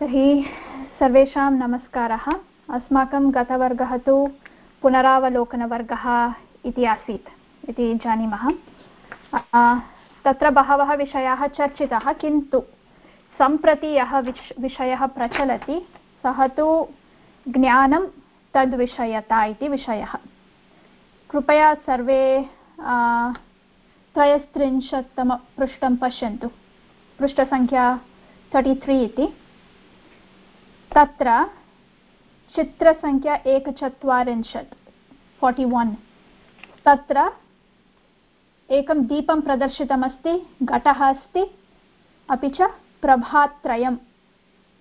तर्हि सर्वेषां नमस्कारः। अस्माकं गतवर्गः तु पुनरावलोकनवर्गः इति आसीत् इति जानीमः। तत्र बहवः विषयाः चर्चिताः, किन्तु सम्प्रति यः विश्, विषयः प्रचलति, सः तु ज्ञानं तद्विषयता इति विषयः। कृपया सर्वे त्रयस्त्रिंशत्तमपृष्ठं पश्यन्तु। पृष्ठसङ्ख्या तर्टि त्री इति। तत्र चित्रसङ्ख्या एकचत्वारिंशत्, फोर्टि वन्। तत्र एकं दीपं प्रदर्शितमस्ति, घटः अस्ति, अपि च प्रभात्रयं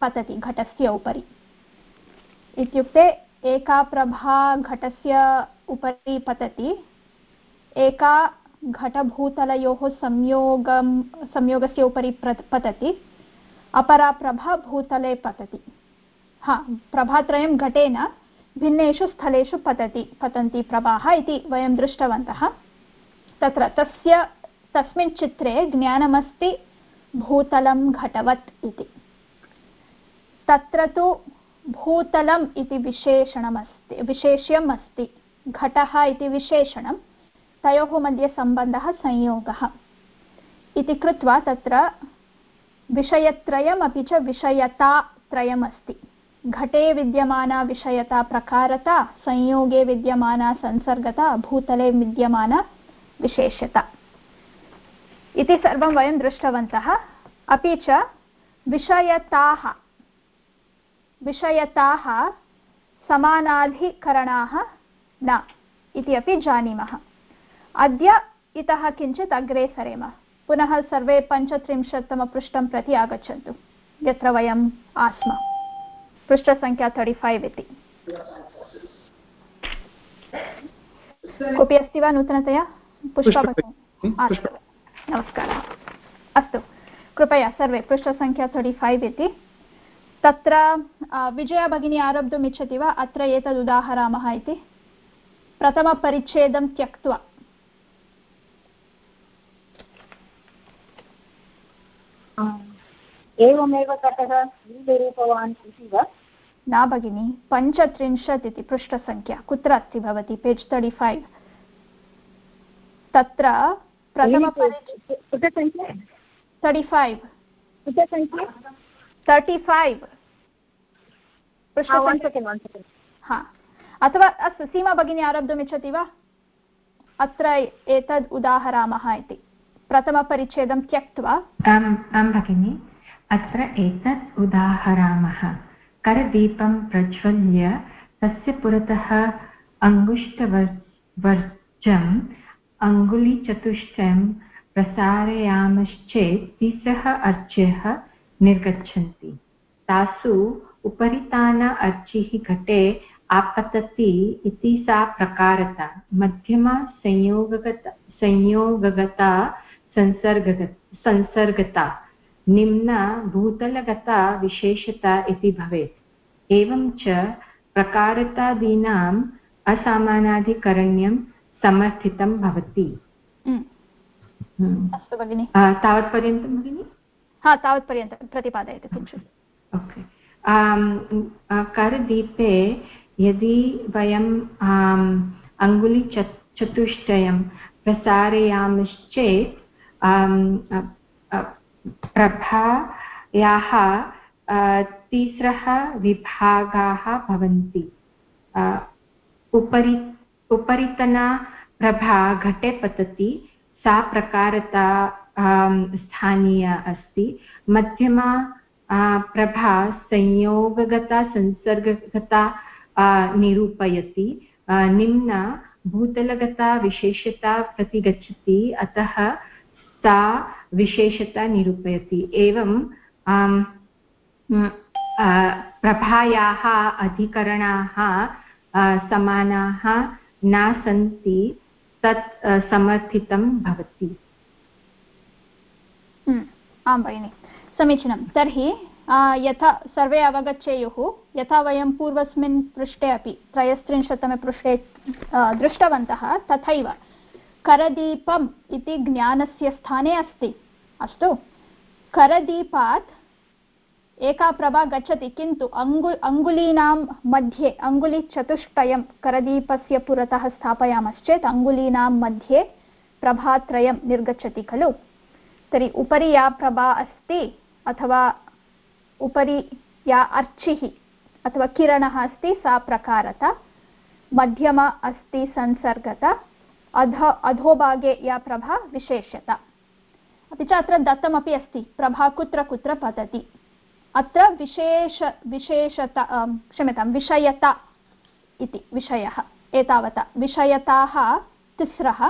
पतति घटस्य उपरि। इत्युक्ते एका प्रभा घटस्य उपरि पतति, एका घटभूतलयोः संयोगं, संयोगस्य उपरि पतति, अपरा प्रभा भूतले पतति। हा, प्रभात्रयं घटेन भिन्नेषु स्थलेषु पतति, पतन्ति प्रभाः इति वयं दृष्टवन्तः। तत्र तस्य, तस्मिन् चित्रे ज्ञानमस्ति भूतलं घटवत् इति। तत्र तु भूतलम् इति विशेषणमस्ति विशेष्यम् अस्ति घटः इति विशेषणं, तयोः मध्ये सम्बन्धः संयोगः। इति कृत्वा तत्र विषयत्रयम् अपि च विषयतात्रयम् अस्ति घटे विद्यमाना विषयता प्रकारता, संयोगे विद्यमाना संसर्गता, भूतले विद्यमाना विशेष्यता इति सर्वं वयं दृष्टवन्तः। अपि च विषयताः विषयताः समानाधिकरणाः न इति अपि जानीमः। अद्य इतः किञ्चित् अग्रे सरेम। पुनः सर्वे पञ्चत्रिंशत्तमपृष्ठं प्रति आगच्छन्तु। यत्र वयम् आस्म। पृष्ठसङ्ख्या तर्टि फैव् इति। कोऽपि अस्ति वा नूतनतया? पुष्पा अस्तु नमस्कारः। अस्तु कृपया सर्वे पृष्ठसङ्ख्या तर्टि फैव् इति। तत्र विजया भगिनी आरब्धुम् इच्छति वा? अत्र एतद् उदाहरामः इति। प्रथमपरिच्छेदं त्यक्त्वा। एवमेव ततः नीलरूपवान् इति वा? न भगिनि पञ्चत्रिंशत् इति पृष्ठसङ्ख्या कुत्र अस्ति भवती? पेज् तर्टि फैव् तत्र तर्टि फैव् तर्टि फैव् हा। अथवा अस्तु सीमा भगिनी आरब्धुमिच्छति वा? अत्र एतद् उदाहरामः इति। प्रथमपरिच्छेदं त्यक्त्वा। आं भगिनि अत्र एतत् उदाहरामः। करदीपं प्रज्वल्य, तस्य पुरतः अङ्गुष्ठवर्जम् अङ्गुलिचतुष्टयं प्रसारयामश्चेत् तिस्रः अर्च्यः निर्गच्छन्ति। तासु उपरिताना अर्चिः घटे आपतति इति सा प्रकारता। मध्यमा संयोगगता संयोगगता संसर्गता। निम्ना भूतलगता विशेषता इति भवेत्। एवं च प्रकारतादीनाम् असामानाधिकरण्यं समर्थितं भवति। अस्तु भगिनि। तावत्पर्यन्तं भगिनि? हा तावत्पर्यन्तं प्रतिपादयतु किञ्चित्। ओके। करदीपे यदि वयम् अङ्गुलिच चतुष्टयं प्रसारयामश्चेत् प्रभायाः तिस्रः विभागाः भवन्ति। उपरि, उपरितना प्रभा घटे पतति। सा प्रकारता स्थानीया अस्ति। मध्यमा प्रभा संयोगगता, संसर्गगता निरूपयति। निम्ना भूतलगता विशेषता प्रति गच्छति अतः सा विशेषता निरूपयति। एवं प्रभायाः, अधिकरणाः समानाः न सन्ति, तत् समर्थितं भवति। आं भगिनि। समीचीनं। तर्हि यथा सर्वे अवगच्छेयुः, यथा वयं पूर्वस्मिन् पृष्ठे अपि त्रयस्त्रिंशत्तमे पृष्ठे दृष्टवन्तः, तथैव करदीपम् इति ज्ञानस्य स्थाने अस्ति। अस्तु। करदीपात् एका प्रभा गच्छति, किन्तु अङ्गु अङ्गुलीनां मध्ये अङ्गुलिचतुष्टयं करदीपस्य पुरतः स्थापयामश्चेत् अङ्गुलीनां मध्ये प्रभात्रयं निर्गच्छति खलु। तर्हि उपरि या प्रभा अस्ति अथवा उपरि या अर्चिः अथवा किरणः अस्ति, सा प्रकारता। मध्यमा अस्ति, संसर्गता। अध, अधोभागे या प्रभा विशेष्यता। अपि च अत्र दत्तमपि अस्ति, प्रभा कुत्र कुत्र पतति। अत्र विशेष, विशेषता क्षम्यतां, विषयता इति, विषयः, एतावता। विषयताः तिस्रः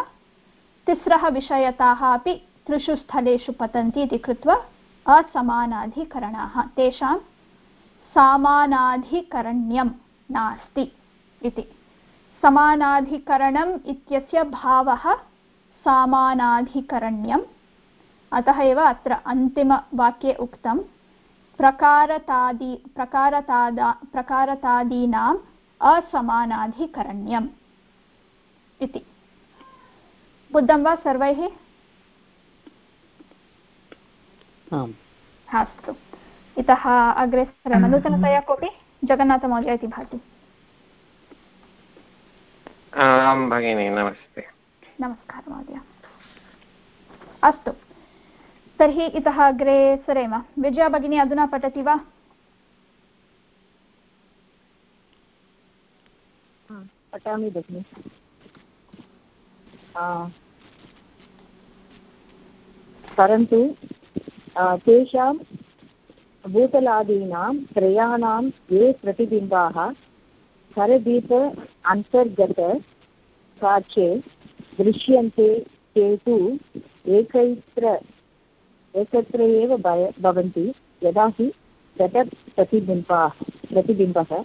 तिस्रः विषयताः अपि त्रिषु स्थलेषु पतन्ति इति कृत्वा असमानाधिकरणाः। तेषां सामानाधिकरण्यं नास्ति इति। समानाधिकरणम् इत्यस्य भावः सामानाधिकरण्यम्। अतः एव अत्र अन्तिमवाक्ये उक्तं प्रकारतादि प्रकारतादा प्रकारतादीनाम् असमानाधिकरण्यम् इति। बुद्धं वा सर्वैः? अस्तु। इतः अग्रे नूतनतया कोऽपि? जगन्नाथमहोदय इति भाति। आं भगिनि नमस्ते। नमस्कारः महोदय। अस्तु। तर्हि इतः अग्रे सरेम। विजया भगिनी अधुना पठति वा? पठामि भगिनि। परन्तु तेषां भूतलादीनां त्रयाणां ये प्रतिबिम्बाः करदीप अंतर्गत साक्ष्ये दृश्यन्ते ते तु एकैत्र, एकत्र एव भवन्ति। यदा हि घटप्रतिबिम्बाः प्रतिबिम्बः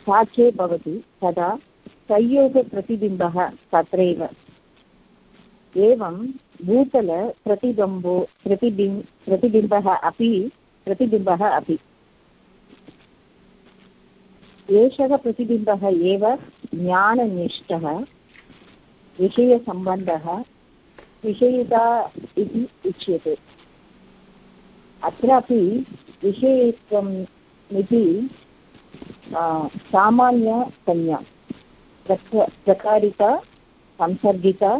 साक्ष्ये भवति, तदा संयोगप्रतिबिम्बः तत्रैव। एवं भूतलप्रतिबिम्बो, प्रतिबिम्, प्रतिबिम्बः अपि प्रतिबिम्बः अपि। एषः प्रतिबिम्बः एव ज्ञाननिष्ठः विषयसम्बन्धः विषयिता इति उच्यते। अत्रापि विषयित्वम् इति सामान्यसंज्ञा प्रक प्रकारिता संसर्गिता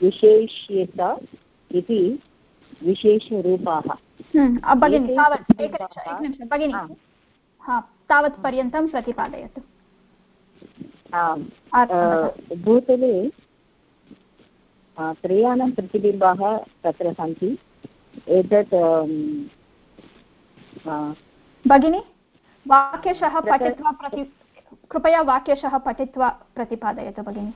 विशेष्यता इति विशेषरूपाः। भगिनि तावत् एकनिमिषं भगिनि। हा तावत् पर्यन्तं प्रतिपादयतु भूतले त्रयाणां प्रतिबिम्बाः तत्र सन्ति। एतत् भगिनि वाक्यशः पठित्वा प्रति कृपया वाक्यशः पठित्वा प्रतिपादयतु भगिनि।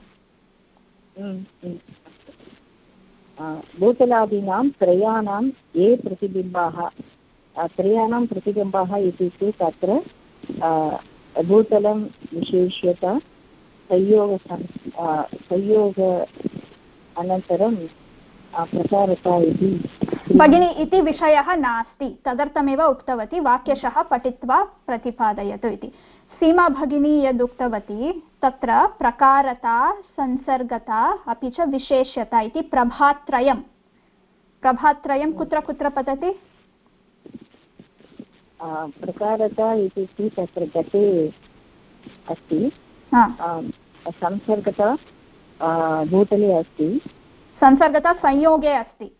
भूतलादीनां त्रयाणां ये प्रतिबिम्बाः त्रयाणां प्रतिबिम्बाः इत्युक्ते तत्र भूतलं विशेष्यता, संयोग संयोग अनन्तरं प्रसारता इति। भगिनि, इति विषयः नास्ति। तदर्थमेव उक्तवती, वाक्यशः पठित्वा प्रतिपादयतु इति। सीमा भगिनी यदुक्तवती तत्र प्रकारता, संसर्गता, अपि च विशेष्यता इति प्रभात्रयं प्रभात्रयं कुत्र कुत्र पतति? प्रकारता इत्युक्ते तत्र गते अस्ति संसर्गता भूतले अस्ति। संसर्गता संयोगे अस्ति।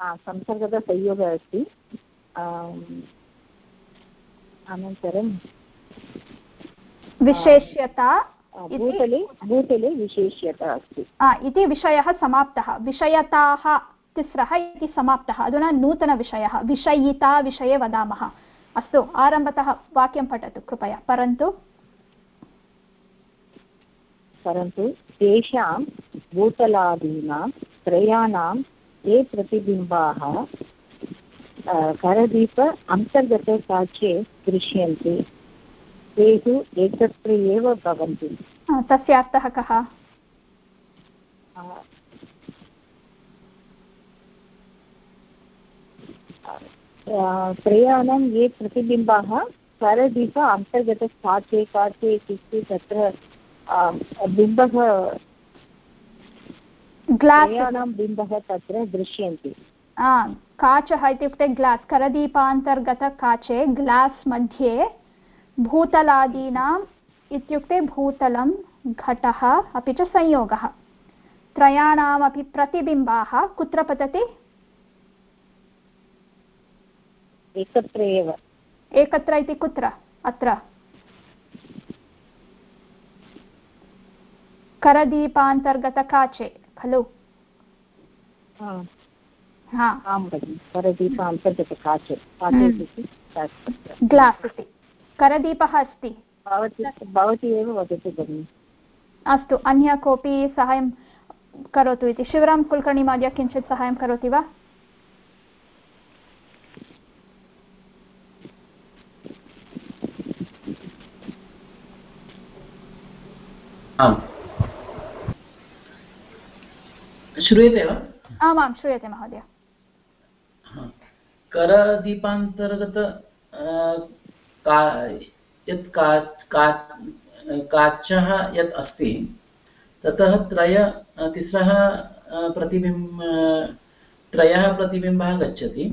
संसर्गता संयोगः अस्ति। अनन्तरं विशेष्यता भूतले भूतले विशेष्यता अस्ति। इति विषयः समाप्तः। विषयताः तिस्रः इति समाप्तः। अधुना नूतनविषयः विषयिता विषये वदामः। अस्तु आरम्भतः वाक्यं पठतु कृपया। परन्तु। परन्तु तेषां भूतलादीनां त्रयाणां ये प्रतिबिम्बाः करदीप अन्तर्गतसाक्ष्ये दृश्यन्ते ते तु एकत्र एव भवन्ति। तस्य अर्थः कः? त्रयाणां ये प्रतिबिम्बाः करदीप अन्तर्गतसाक्ष्ये काच्ये इत्युक्ते तत्र बिम्बः त्रयाणां बिम्बः तत्र दृश्यन्ते। काचः इत्युक्ते ग्लास् करदीपान्तर्गतकाचे ग्लास् मध्ये भूतलादीनाम् इत्युक्ते भूतलं घटः अपि च संयोगः। त्रयाणामपि प्रतिबिम्बाः कुत्र पतति? एकत्र एव एकत्र इति कुत्र? अत्र। करदीपान्तर्गतकाचे खलु? हा। आं भगिनि परदीप अन्तर्गतकाचे काचे इत्युक्ते ग्लास् इति। करदीपः अस्ति। भवती एव वदतु भगिनि। अस्तु अन्य कोऽपि साहाय्यं करोतु इति। शिवराम कुलकर्णी महोदय किञ्चित् साहाय्यं करोति वा? आम्। श्रूयते वा? आमां श्रूयते महोदय। करदीपान्तर्गत का यत् का काचः यत् अस्ति ततः त्रय तिस्रः प्रतिबिम्ब त्रयः प्रतिबिम्बः गच्छति।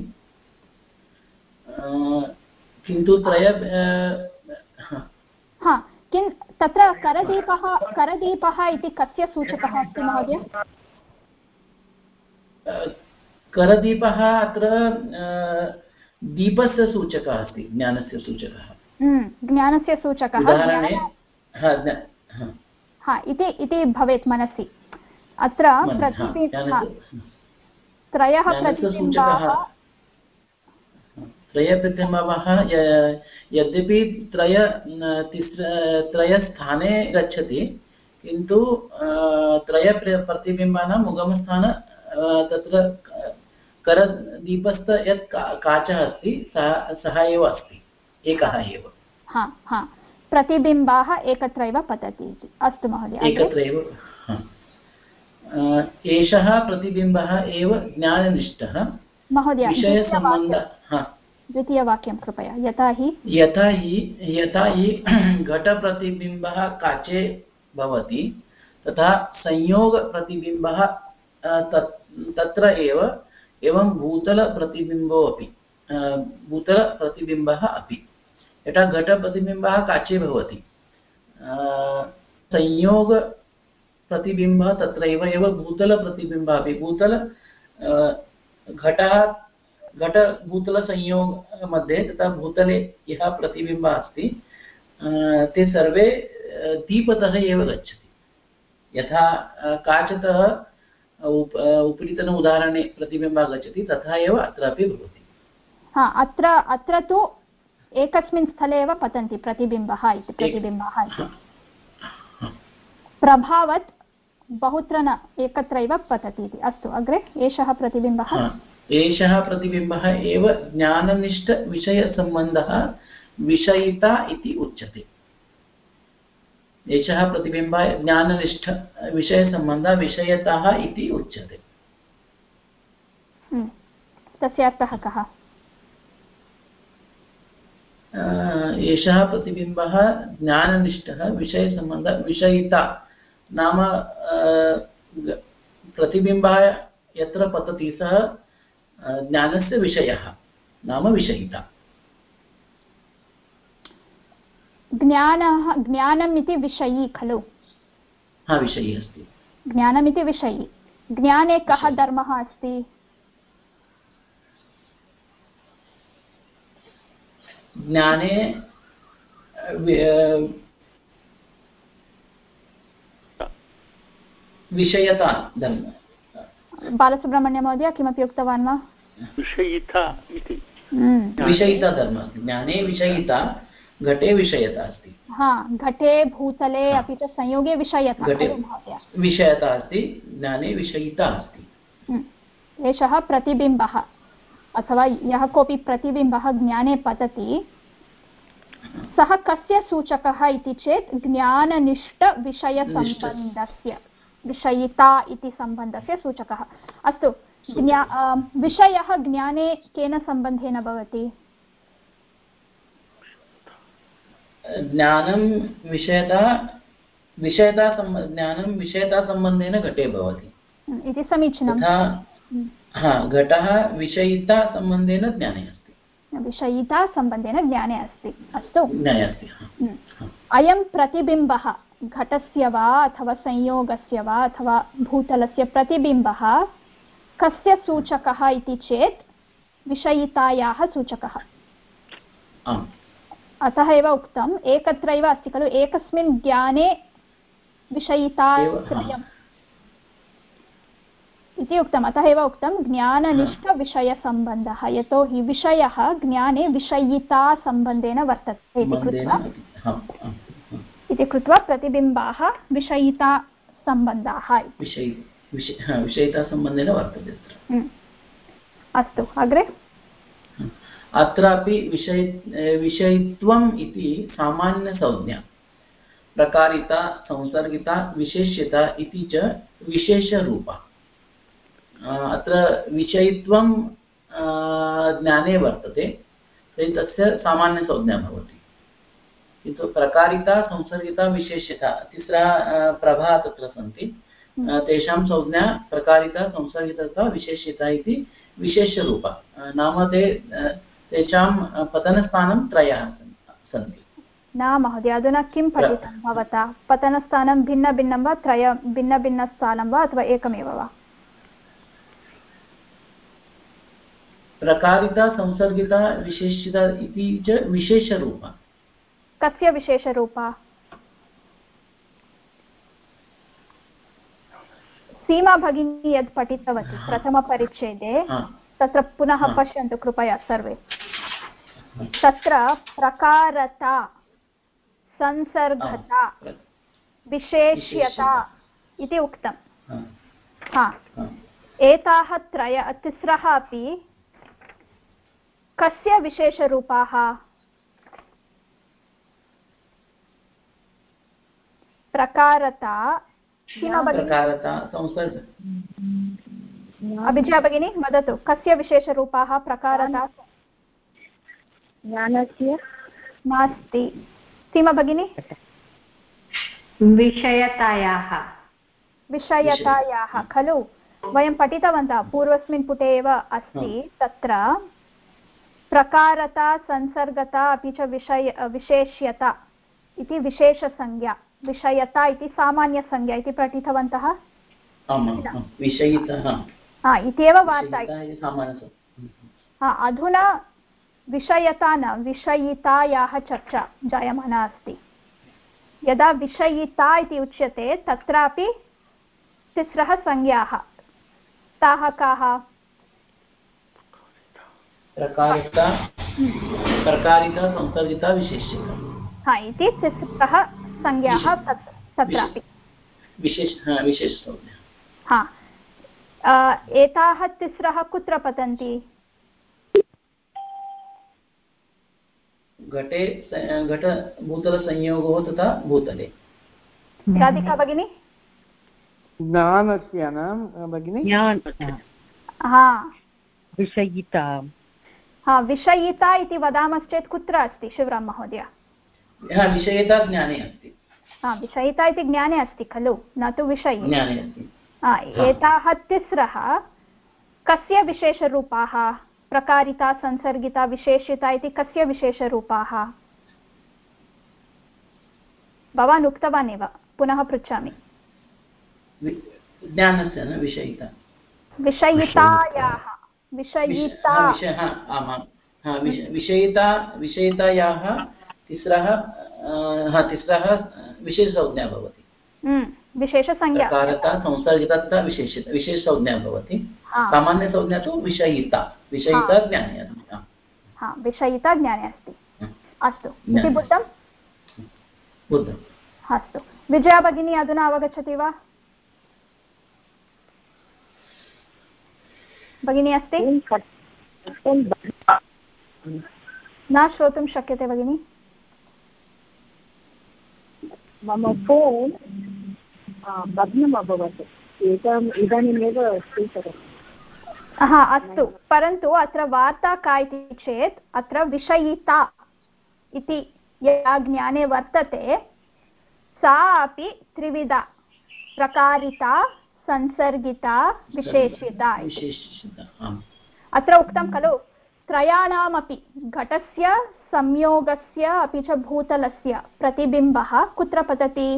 किन्तु त्रय किं तत्र करदीपः करदीपः इति कस्य सूचकः अस्ति महोदय? करदीपः अत्र दीपस्य सूचकः अस्ति ज्ञानस्य सूचकः। ज्ञानस्य सूचकः हा इति इति भवेत् मनसि। अत्र त्रयः प्रतिबिम्बाः त्रयप्रतिबिम्बः यद्यपि त्रय तिस्र त्रयस्थाने गच्छति किन्तु त्रय प्रतिबिम्बानाम् उगमस्थान तत्र करदीपस्थ यत् काचः अस्ति सः सः एव अस्ति एकः एव। हा हा। प्रतिबिम्बाः एकत्रैव पतति इति। अस्तु महोदय एकत्रैव एषः प्रतिबिम्बः एव ज्ञाननिष्ठः। महोदय विषयसम्बन्ध द्वितीयवाक्यं कृपया। यथा हि यथा हि यथा हि घटप्रतिबिम्बः काचे भवति, तथा संयोगप्रतिबिम्बः तत्र एव, एवं भूतलप्रतिबिम्बो अपि भूतलप्रतिबिम्बः अपि। यथा घटप्रतिबिम्बः काचे भवति संयोगप्रतिबिम्बः तत्रैव एव, भूतलप्रतिबिम्बः अपि। भूतल घटः घटभूतलसंयोगमध्ये तथा भूतले यः प्रतिबिम्बः अस्ति ते सर्वे दीपतः एव गच्छति। यथा काचतः उप उपरितन उदाहरणे प्रतिबिम्बः गच्छति तथा एव अत्रापि भवति। हा अत्र अत्र तु एकस्मिन् स्थले एव पतन्ति प्रतिबिम्बः इति प्रतिबिम्बः इति। प्रभावत् बहुत्र न एकत्रैव पतति इति। अस्तु अग्रे एषः प्रतिबिम्बः। एषः प्रतिबिम्बः एव ज्ञाननिष्ठविषयसम्बन्धः विषयिता इति उच्यते। एषः प्रतिबिम्बः ज्ञाननिष्ठविषयसम्बन्धः विषयतः इति उच्यते। तस्य अर्थः कः? एषः प्रतिबिम्बः ज्ञाननिष्ठः विषयसम्बन्धः विषयिता। नाम प्रतिबिम्बः यत्र पतति सः ज्ञानस्य विषयः नाम विषयिता ज्ञानः ज्ञानम् इति विषयी खलु हा विषयी अस्ति ज्ञानमिति विषयी ज्ञाने कः धर्मः अस्ति ज्ञाने विषयता धर्म बालसुब्रह्मण्यमहोदय किमपि उक्तवान् वा? विषयिता इति। विषयिता धर्मः ज्ञाने विषयिता घटे विषयता अस्ति। हा घटे भूतले अपि च संयोगे विषयता विषयता अस्ति ज्ञाने विषयिता अस्ति। एषः प्रतिबिम्बः अथवा यः कोऽपि प्रतिबिम्बः ज्ञाने पतति सः कस्य सूचकः इति चेत् ज्ञाननिष्ठविषयसम्बन्धस्य। विषयिता इति सम्बन्धस्य सूचकः। अस्तु ज्ञा विषयः ज्ञाने केन सम्बन्धेन भवति? ज्ञानं विषयता विषयता ज्ञानं विषयतासम्बन्धेन घटे भवति। इति समीचीनं हा। घटः विषयितासम्बन्धेन ज्ञाने अस्ति। विषयितासम्बन्धेन ज्ञाने अस्ति। अस्तु। ज्ञाने अस्ति। अयं प्रतिबिम्बः। घटस्य वा अथवा संयोगस्य वा अथवा भूतलस्य प्रतिबिम्बः कस्य सूचकः इति चेत् विषयितायाः सूचकः। अतः एव उक्तम् एकत्रैव अस्ति खलु एकस्मिन् ज्ञाने विषयितात्रयम् इति उक्तम्। अतः एव उक्तं ज्ञाननिष्ठविषयसम्बन्धः यतोहि विषयः ज्ञाने विषयितासम्बन्धेन वर्तते इति कृत्वा। इति कृत्वा प्रतिबिम्बाः विषयितासम्बन्धाः विषयितासम्बन्धेन वर्तते अत्र। हम्म। अस्तु अग्रे? अत्रापि विषय विषयित्वम् इति सामान्यसंज्ञा। प्रकारिता संसर्गिता विशेष्यता इति च विशेषरूपा। अत्र विषयित्वं ज्ञाने वर्तते। तर्हि तस्य सामान्यसंज्ञा भवति। किन्तु प्रकारिता संसर्गिता विशेष्यता तिस्रः प्रभा तत्र सन्ति। अ, तेषां संज्ञा प्रकारिता संसर्गितता विशेष्यता इति विशेषरूपा नाम ते तेषां पतनस्थानं त्रयः सन्ति। न महोदय अधुना किं पठितं भवता? पतनस्थानं भिन्नभिन्नं वा त्रय भिन्नभिन्नस्थानं वा अथवा एकमेव वा? प्रकारिता संसर्गिता विशेषिता इति च विशेषरूपा कस्य विशेषरूपा? सीमा भगिनी यद् पठितवती प्रथमपरिच्छेदे तत्र पुनः पश्यन्तु कृपया सर्वे। तत्र प्रकारता संसर्गता विशेष्यता इति उक्तं। हा। एताः त्रय तिस्रः अपि कस्य विशेषरूपाः? प्रकारता अभिजया भगिनी वदतु कस्य विशेषरूपाः प्रकारता ज्ञानस्य नास्ति सीमा भगिनी विषयतायाः विषयतायाः खलु वयं पठितवन्तः पूर्वस्मिन् पुटे एव अस्ति तत्र प्रकारता संसर्गता अपि च विषय विशेष्यता इति विशेषसंज्ञा विषयता इति सामान्यसंज्ञा इति पठितवन्तः? हा इत्येव वार्ता। हा अधुना विषयता न विषयितायाः चर्चा जायमाना अस्ति। यदा विषयिता इति उच्यते तत्रापि तिस्रः संज्ञाः। ताः काः? प्रकारिता प्रकारिता संसर्गिता हा इति तिस्रः संज्ञाः तत्रापि। हा, हा। अ, एताः तिस्रः कुत्र पतन्ति? घटे घटभूतलसंयोगो तथा भूतले। राधिका भगिनी? ज्ञानस्य भगिनि? विषयिता। हा विषयिता इति वदामश्चेत् कुत्र अस्ति शिवराम महोदय विषयता ज्ञाने अस्ति। हा विषयिता इति ज्ञाने अस्ति खलु न तु विषये। ज्ञाने अस्ति। एताः तिस्रः कस्य विशेषरूपाः? प्रकारिता संसर्गिता विशेषिता इति कस्य विशेषरूपाः? भवान् उक्तवान् एव पुनः पृच्छामि। ज्ञानस्य न विषयिता। विषयितायाः विषयिता। विषयिता विषयितायाः तिस्रः हा तिस्रः विशेषसंज्ञा भवति। हम्म, विशेषसंज्ञा। प्रकारता संसर्गिता तथा विशेषसंज्ञा भवति। सामान्यसंज्ञा तु विषयिता। विषयिता ज्ञाने अस्ति। हा, हा विषयिता ज्ञाने अस्ति। अस्तु। इति। बुद्धम्? बुद्धम्। अस्तु। विजया भगिनी अधुना अवगच्छति वा? भगिनी अस्ति? न श्रोतुं शक्यते भगिनि। मम फोन् भग्नम् अभवत्. एकम् इदानीमेव स्वीकरोमि. हा अस्तु. परन्तु अत्र वार्ता का इति चेत् अत्र विषयिता इति या ज्ञाने वर्तते सा अपि त्रिविधा. प्रकारिता संसर्गिता विशेषिता इति। विशेषिता आम्. अत्र उक्तं खलु? त्रयाणामपि घटस्य संयोगस्य अपि च भूतलस्य प्रतिबिम्बः कुत्र पतति?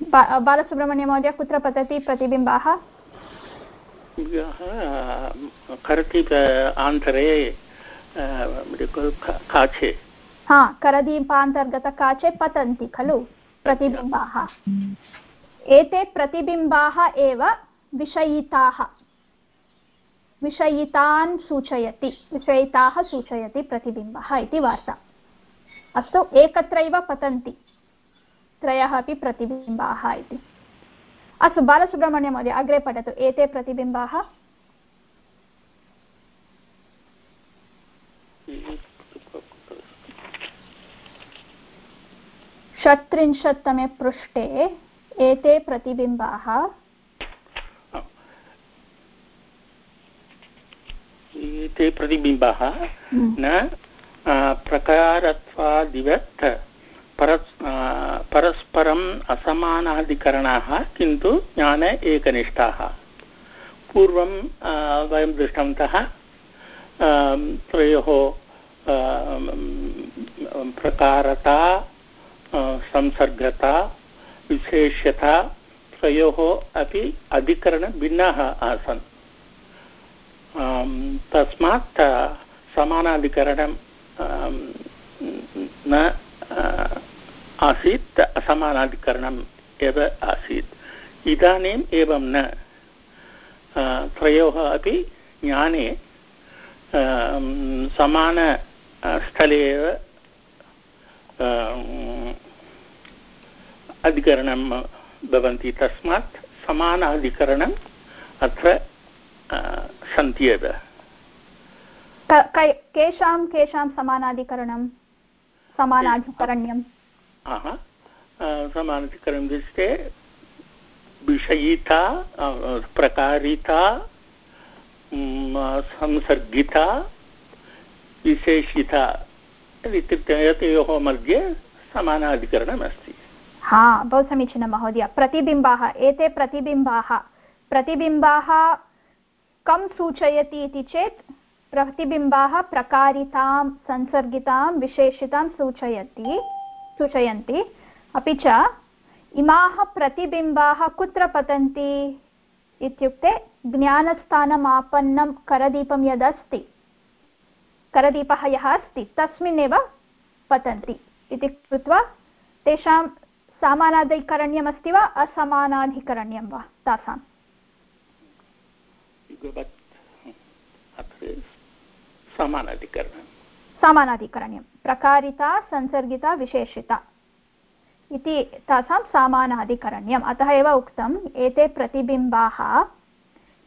बा बालसुब्रह्मण्यमहोदय कुत्र पतति प्रतिबिम्बाः? करति आन्तरे काचे हा करदीपान्तर्गतकाचे पतन्ति खलु प्रतिबिम्बाः। एते प्रतिबिम्बाः एव विषयिताः। विषयितान् सूचयति। विषयिताः सूचयति प्रतिबिम्बः इति वार्ता। अस्तु, एकत्रैव पतन्ति। त्रयः अपि प्रतिबिम्बाः इति। अस्तु बालसुब्रह्मण्यमहोदय अग्रे पठतु। एते प्रतिबिम्बाः? षट्त्रिंशत्तमे पृष्ठे एते प्रतिबिम्बाः ते प्रतिबिम्बाः न आ, प्रकारत्वादिवत् परस् परस्परम् असमानाधिकरणाः किन्तु ज्ञाने एकनिष्ठाः। पूर्वं वयं दृष्टवन्तः त्रयोः प्रकारता संसर्गता विशेष्यता त्रयोः अपि अधिकरणभिन्नाः आसन्। तस्मात् आ, समानाधिकरणं आम्, न आ, आसीत् असमानाधिकरणम् एव आसीत्। इदानीम् एवं न। त्रयोः अपि ज्ञाने आम्, समान आ, स्थले एव अधिकरणं भवन्ति। तस्मात् समानाधिकरणम् अत्र सन्ति एव केषां केषां समानाधिकरणं समानाधिकरण्यं समानाधिकरणं दृष्टे विषयिता प्रकारिता संसर्गिता विशेषिता इत्युक्ते एतयोः मध्ये समानाधिकरणम् अस्ति हा बहु समीचीनं महोदय प्रतिबिम्बाः एते प्रतिबिम्बाः प्रतिबिम्बाः कं सूचयति इति चेत् प्रतिबिम्बाः प्रकारितां, संसर्गितां, विशेषितां सूचयति, सूचयन्ति। अपि च इमाः प्रतिबिम्बाः कुत्र पतन्ति इत्युक्ते ज्ञानस्थानमापन्नं करदीपं यदस्ति, करदीपः यः अस्ति तस्मिन्नेव पतन्ति। इति कृत्वा तेषां समानाधिकरण्यमस्ति वा, असमानाधिकरण्यं वा तासाम् अत्र समानाधिकरणम् समानाधिकरण्यं प्रकारिता संसर्गिता विशेषिता इति तासां समानाधिकरण्यम् अतः एव उक्तम् एते प्रतिबिम्बाः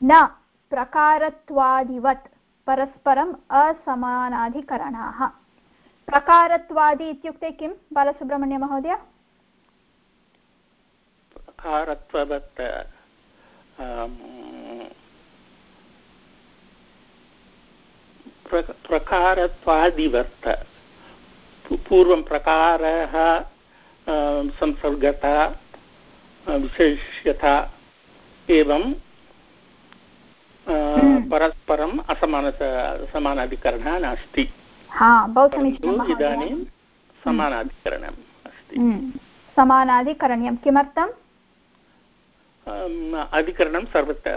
न प्रकारत्वादिवत् परस्परम् असमानाधिकरणाः प्रकारत्वादि इत्युक्ते किं बालसुब्रह्मण्यमहोदय प्रकारत्ववत् आम्, प्र- प्रकारत्वादिवत् पू- पूर्वं प्रकारः संसर्गता विशेष्यता एवं परस्परम् असमान समानाधिकरणः नास्ति। हा। इदानीं समानाधिकरणम् अस्ति। हम्म, समानाधिकरण्यं किमर्थं अम्, अधिकरणं सर्वत्र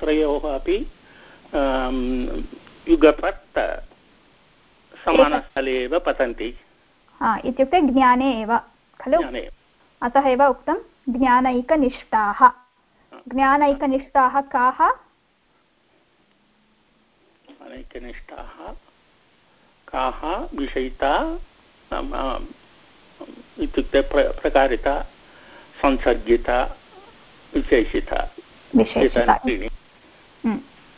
त्रयोः अपि युगपत् समानस्थले एव पतन्ति। इत्युक्ते ज्ञाने एव खलु? अतः एव उक्तं ज्ञानैकनिष्ठाः। ज्ञानैकनिष्ठाः काः? अनेकनिष्ठाः काः? विषयिता इत्युक्ते प्र प्रकारिता संसर्गिता विशेषिता। विशेषता।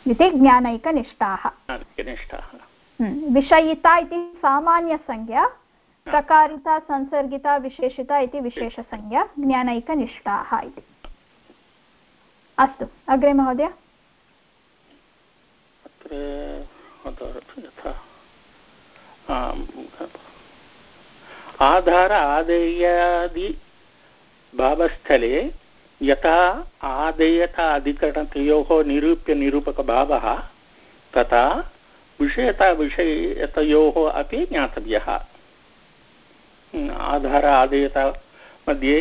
इति ज्ञानैकनिष्ठाः। हम्म, विषयिता इति सामान्यसंज्ञा प्रकारिता संसर्गिता विशेषिता इति विशेषसंज्ञा ज्ञानैकनिष्ठाः इति। अस्तु अग्रे महोदय। आधार आदेयादि भावस्थले यथा आदेयता अधिकरणतयोः निरूप्य निरूपकभावः तथा विषयता विषयतयोः अपि ज्ञातव्यः। आधार आदेयता मध्ये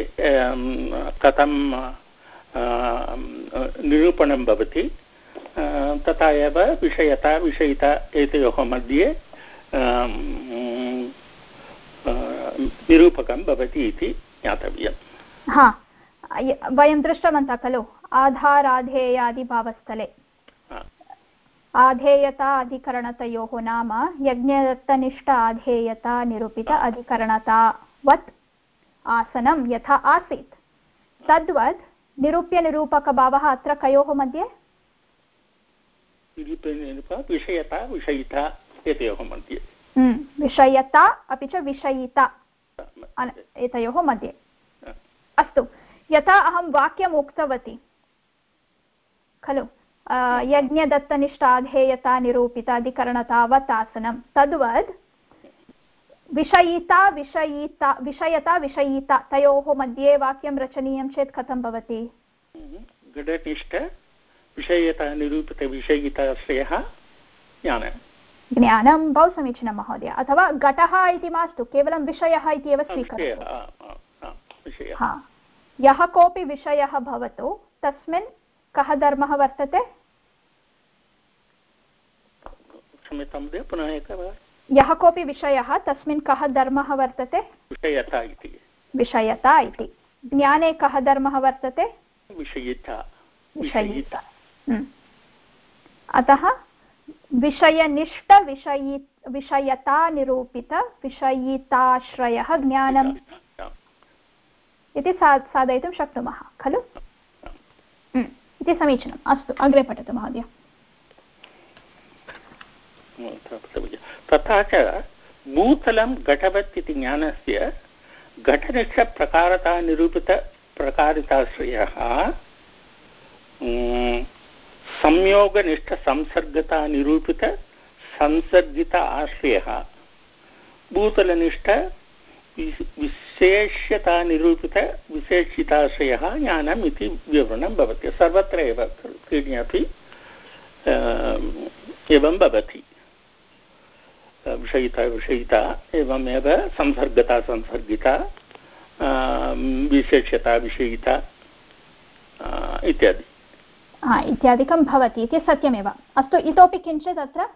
कथं निरूपणं भवति तथा एव विषयता, विषयिता एतयोः मध्ये निरूपकं भवति इति ज्ञातव्यम्। वयं दृष्टवन्तः खलु। आधाराधेयादिभावस्थले। आधेयता अधिकरणतयोः नाम यज्ञदत्तनिष्ठ आधेयता निरूपित अधिकरणतावत् आसनं यथा आसीत्। तद्वत् निरूप्यनिरूपकभावः अत्र कयोः मध्ये? विषयता विषयिता एतयोः मध्ये। हम्म, विषयता अपि च विषयिता एतयोः मध्ये। अस्तु। यथा अहं वाक्यम् उक्तवती। खलु? यज्ञदत्तनिष्ठाधेयता निरूपित अधिकरणतावत् आसनं तद्वत् विषयिता विषयिता विषयता विषयिता तयोः मध्ये वाक्यं रचनीयं चेत् कथं भवति? घटनिष्ठ विषयता निरूपितविषयिताश्रयः ज्ञानं ज्ञानं बहु समीचीनं महोदय। अथवा घटः इति मास्तु केवलं विषयः इति एव स्वीकरोतु। यः कोऽपि विषयः भवतु तस्मिन् कः धर्मः वर्तते? यः कोऽपि विषयः तस्मिन् कः धर्मः वर्तते? विषयता इति। विषयता इति। ज्ञाने कः धर्मः वर्तते? विषयिता। विषयिता। अतः विषयनिष्ठविषयि विषयतानिरूपितविषयिताश्रयः ज्ञानम्। इति सा साधयितुं शक्नुमः खलु? हम्म। इति समीचीनम्। अस्तु अग्रे पठतु महोदय। तथा च भूतलं घटवत् इति ज्ञानस्य घटनिष्ठप्रकारता निरूपितप्रकारिताश्रयः संयोगनिष्ठसंसर्गता निरूपितसंसर्गित आश्रयः भूतलनिष्ठ विशेष्यता निरूपितविशेषिताश्रयः ज्ञानम् इति विवरणं भवति। सर्वत्र एव त्रीणि अपि एवं भवति। विषयिता विषयिता, एवमेव संसर्गता, संसर्गिता विशेष्यता, विषयिता इत्यादि। इत्यादिकं भवति, इति सत्यमेव। अस्तु, इतोपि किञ्चित् अत्र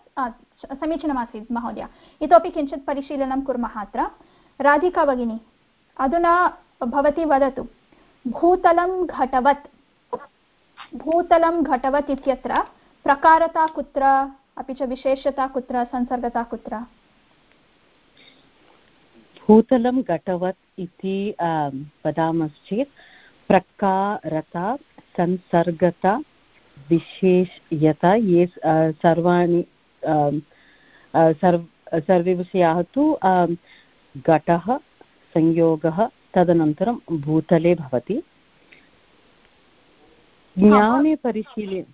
समीचीनमासीत् महोदय। इतोपि किञ्चित् परिशीलनं कुर्मः अत्र। राधिका भगिनी, अधुना भवती वदतु, भूतलं घटवत्। भूतलं घटवत् इत्यत्र प्रकारता कुत्र, अपि च विशेषता कुत्र, संसर्गता कुत्र? भूतलं घटवत् इति वदामश्चेत्, प्रकारता, संसर्गता, विशेष्यता, ये सर्वाणि सर्व विषयाः तु घटः संयोगः तदनन्तरं भूतले भवति। ज्ञाने परिशील्य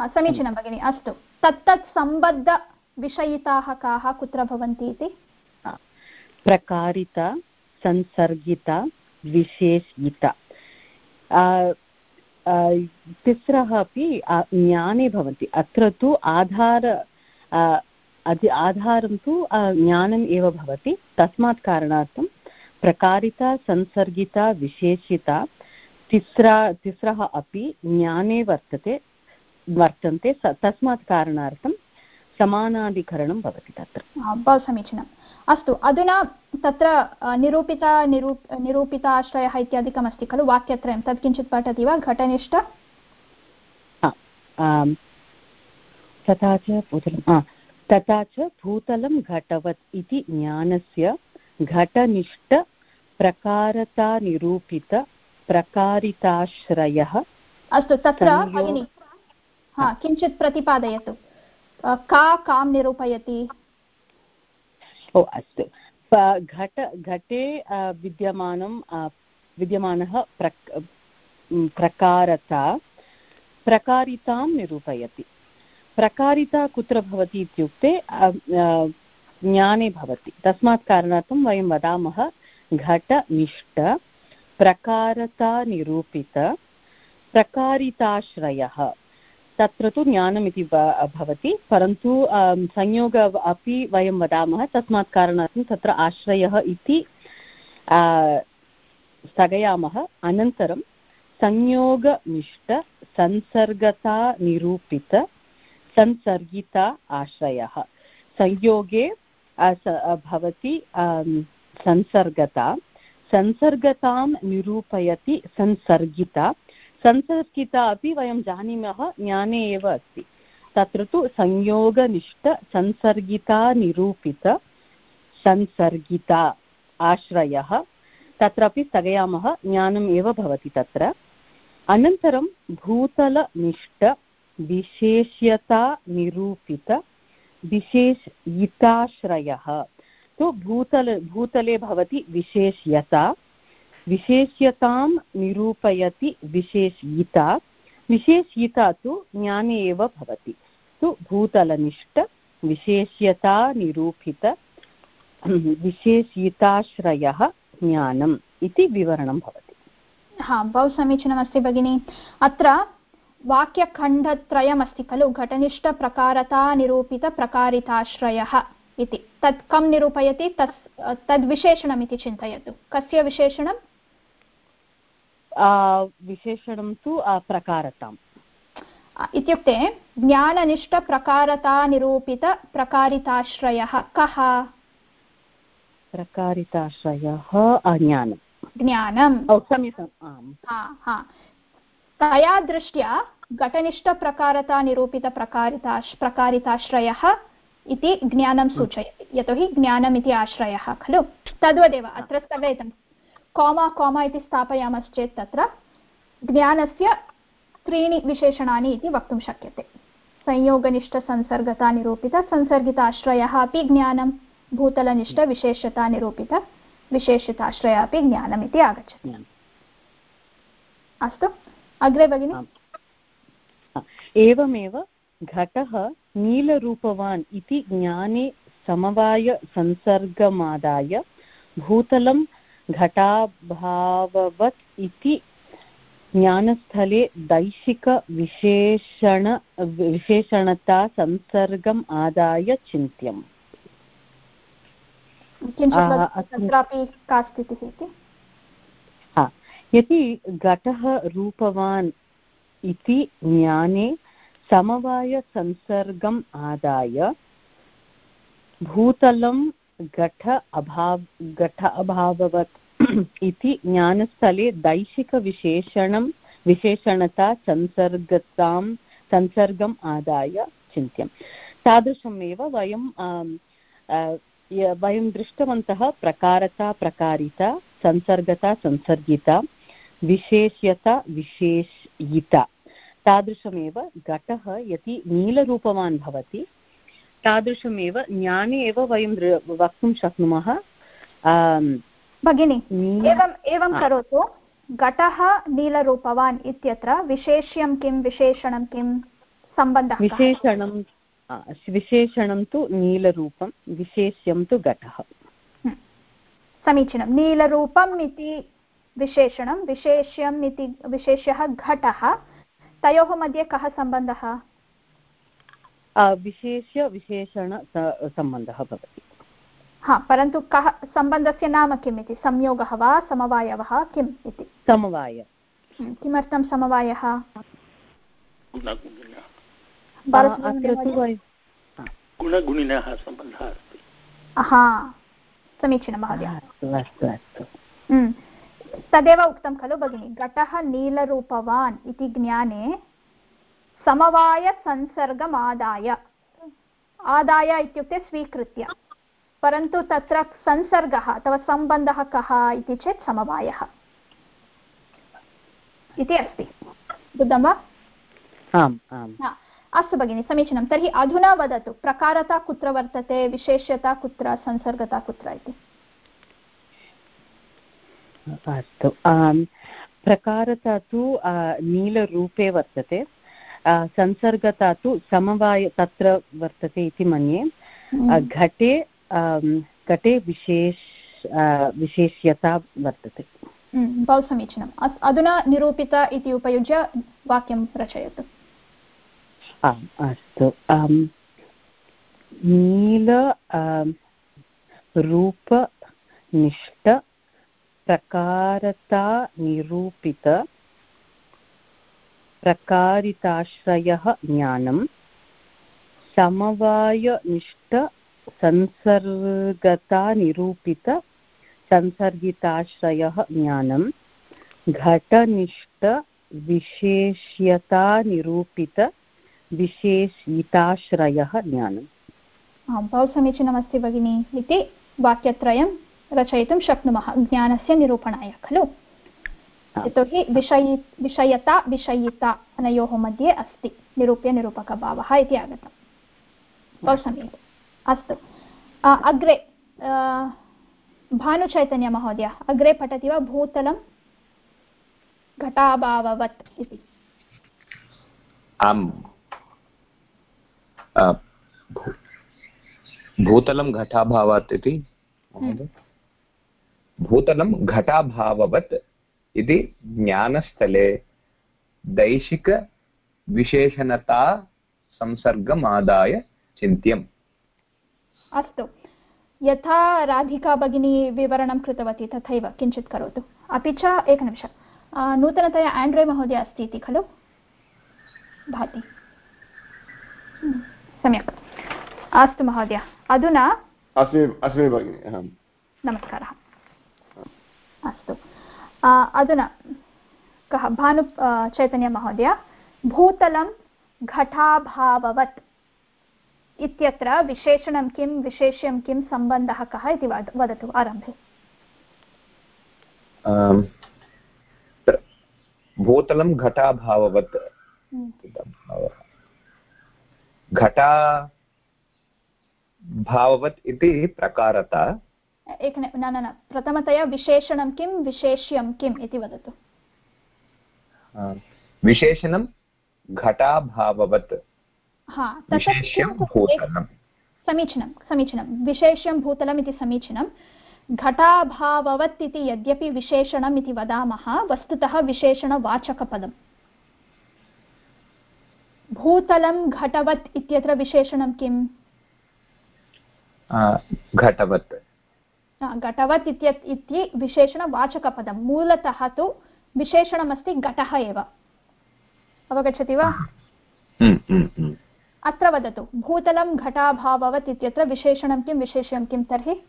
समीचीनं भगिनि अस्तु। तत्तत् सम्बद्धविषयिताः काः कुत्र भवन्ति इति? प्रकारिता संसर्गिता विशेषिता। तिस्रः अपि ज्ञाने भवन्ति। अत्र तु आधार आधारं तु ज्ञानम् एव भवति। तस्मात् कारणार्थं प्रकारिता संसर्गिता विशेषिता तिस्रा तिस्रः अपि ज्ञाने वर्तते वर्तन्ते। तस्मात् कारणार्थं समानाधिकरणं भवति तत्र। बहु समीचीनम्। अस्तु अधुना तत्र निरूपिता निरूप निरूपिताश्रयः इत्यादिकमस्ति खलु? वाक्यत्रयं तत् किञ्चित् पठति वा? घटनिष्ठ? तथा च भूतलं तथा च भूतलं घटवत् इति ज्ञानस्य घटनिष्ठ प्रकारतानिरूपित प्रकारिताश्रयः। अस्तु तत्र भगिनि हा किञ्चित् प्रतिपादयतु। का कां निरूपयति? ओ अस्तु। घट घटे विद्यमानं विद्यमानः प्रक् प्रकारता प्रकारितां निरूपयति। प्रकारिता कुत्र भवति इत्युक्ते ज्ञाने भवति। तस्मात् कारणार्थं वयं वदामः घटनिष्ठ प्रकारतानिरूपित प्रकारिताश्रयः। तत्र तु ज्ञानमिति भवति, परन्तु संयोग अपि वयं वदामः, तस्मात् कारणात् तत्र आश्रयः इति स्थगयामः। अनन्तरं संयोगनिष्ठ संसर्गतानिरूपित संसर्गिता आश्रयः। संयोगे भवति संसर्गता। संसर्गतां निरूपयति संसर्गिता। संसर्गिता अपि वयं जानीमः, ज्ञाने एव अस्ति। तत्र तु संयोगनिष्ठ, संसर्गिता निरूपित, संसर्गिता आश्रयः। तत्रापि स्थगयामः, ज्ञानम् एव भवति तत्र। अनन्तरं भूतलनिष्ठ विशेष्यता निरूपित विशेषयिताश्रयः तु भूतल, भूतले भवति विशेष्यता, विशेष्यतां निरूपयति विशेषयिता विशेषयिता तु ज्ञाने एव भवति। तु भूतलनिष्ठ, विशेष्यता निरूपित विशेषयिताश्रयः ज्ञानम् इति विवरणं भवति। हा बहु समीचीनमस्ति भगिनि। अत्र वाक्यखण्डत्रयमस्ति खलु घटनिष्ठप्रकारतानिरूपितप्रकारिताश्रयः इति। तत् कं निरूपयति? तत् तद्विशेषणमिति चिन्तयतु। कस्य विशेषणं विशेषणं तु प्रकारताम्। इत्युक्ते ज्ञाननिष्ठप्रकारतानिरूपितप्रकारिताश्रयः। कः? प्रकारिताश्रयः ज्ञानं ज्ञानं तया दृष्ट्या घटनिष्ठप्रकारतानिरूपितप्रकारिताश् प्रकारिताश्रयः इति ज्ञानं सूचयति। यतोहि ज्ञानम् इति आश्रयः खलु? तद्वदेव अत्र स्थगयितं कोमा कोमा इति स्थापयामश्चेत् तत्र ज्ञानस्य त्रीणि विशेषणानि इति वक्तुं शक्यते। संयोगनिष्ठसंसर्गतानिरूपितसंसर्गिताश्रयः अपि ज्ञानं भूतलनिष्ठविशेषतानिरूपितविशेषिताश्रयः अपि ज्ञानमिति आगच्छति। अस्तु। अग्रे भगिनि। एवमेव घटः नीलरूपवान् इति ज्ञाने समवायसंसर्गमादाय भूतलं घटाभाववत् इति ज्ञानस्थले दैशिकविशेषण विशेषणता संसर्गम् आदाय चिन्त्यम्। तत्रापि का स्थितिः इति? यदि घटः रूपवान् इति ज्ञाने समवायसंसर्गम् आदाय, भूतलं घट अभाव, घट अभाववत् इति ज्ञानस्थले दैशिकविशेषणं, विशेषणता संसर्गतां संसर्गम् आदाय चिन्त्यं तादृशमेव वयं वयं दृष्टवन्तः प्रकारता प्रकारिता, संसर्गता संसर्गिता। विशेष्यता विशेषयिता। तादृशमेव घटः यदि नीलरूपवान् भवति तादृशमेव ज्ञाने एव वयं वक्तुं शक्नुमः। भगिनि एवम् एवं करोतु। घटः नीलरूपवान् इत्यत्र विशेष्यं किं विशेषणं किं सम्बन्धः विशेषणं विशेषणं तु नीलरूपं विशेष्यं तु घटः। समीचीनं। नीलरूपम् इति विशेषणं विशेष्यम् इति विशेष्यः घटः। तयोः मध्ये कः सम्बन्धः? विशेष्य विशेषण सम्बन्धः भवति। हा परन्तु कः सम्बन्धस्य नाम किम् इति? संयोगः वा समवायवः किम् इति? समवाय। किमर्थं समवायः? गुणगुणिनः। सम्बन्धः अस्ति। हा समीचीनं महोदय। अस्तु अस्तु तदेव उक्तं खलु भगिनि घटः नीलरूपवान् इति ज्ञाने समवायसंसर्गम् आदाय आदाय इत्युक्ते स्वीकृत्य। परन्तु तत्र संसर्गः अथवा सम्बन्धः कः इति चेत् समवायः। इति अस्ति। बुद्धं वा? आम् आम्। अस्तु भगिनि समीचीनं। तर्हि अधुना वदतु प्रकारता कुत्र वर्तते विशेष्यता कुत्र संसर्गता कुत्र इति। अस्तु प्रकारता तु नीलरूपे वर्तते संसर्गता तु समवाय तत्र वर्तते इति मन्ये घटे घटे विशेष विशेष्यता वर्तते। हम्म, बहु समीचीनम्। अधुना निरूपित इति उपयुज्य वाक्यं रचयतु। आम् अस्तु नील रूपनिष्ठ प्रकारता निरूपित, प्रकारिताश्रयः ज्ञानं समवायनिष्ठ, संसर्गता निरूपित, संसर्गिताश्रयः ज्ञानं घटनिष्ठ, विशेष्यता निरूपित, विशेषिताश्रयः ज्ञानम्। आं बहु समीचीनमस्ति भगिनि। इति वाक्यत्रयं रचयितुं शक्नुमः। ज्ञानस्य निरूपणाय खलु? यतोहि विषयि विषयता विषयिता अनयोः मध्ये अस्ति। निरूप्य निरूपकभावः इति आगतम् बहु सम्यक् अस्तु अग्रे भानुचैतन्यमहोदय अग्रे पठति वा भूतलं? घटाभाववत् इति। आम्। भूतलं घटाभावात् इति। भूतलं घटाभाववत् इति ज्ञानस्थले दैशिकविशेषणता संसर्गमादाय चिन्त्यम्। अस्तु। यथा राधिका भगिनी विवरणं कृतवती तथैव किञ्चित् करोतु। अपि च एकनिमिषं नूतनतया आण्ड्रे महोदय अस्ति इति खलु? भाति। हम्म, सम्यक्। अस्तु महोदय। अधुना अस्मि भगिनि नमस्कारः। अस्तु। अधुना। कः भानु चैतन्यमहोदय भूतलं घटाभाववत् इत्यत्र विशेषणं किं विशेष्यं किं सम्बन्धः कः इति वदतु आरम्भे। भूतलं घटाभाववत् हम्म। घटा भाववत् इति प्रकारता एक न न प्रथमतया विशेषणं किं विशेष्यं किम् इति वदतु। विशेषणं घटाभाववत्। समीचीनं समीचीनं। विशेष्यं भूतलम् इति समीचीनं। घटाभाववत् इति यद्यपि विशेषणम् इति वदामः वस्तुतः विशेषणवाचकपदम्। भूतलं घटवत् इत्यत्र विशेषणं किम्? घटवत्। घटवत् इति विशेषणवाचकपदं। मूलतः तु विशेषणमस्ति घटः एव। अवगच्छति वा? हम्म, हम्म, हम्म। अत्र वदतु भूतलं घटाभाववत् इत्यत्र विशेषणं किं विशेष्यं किं तर्हि?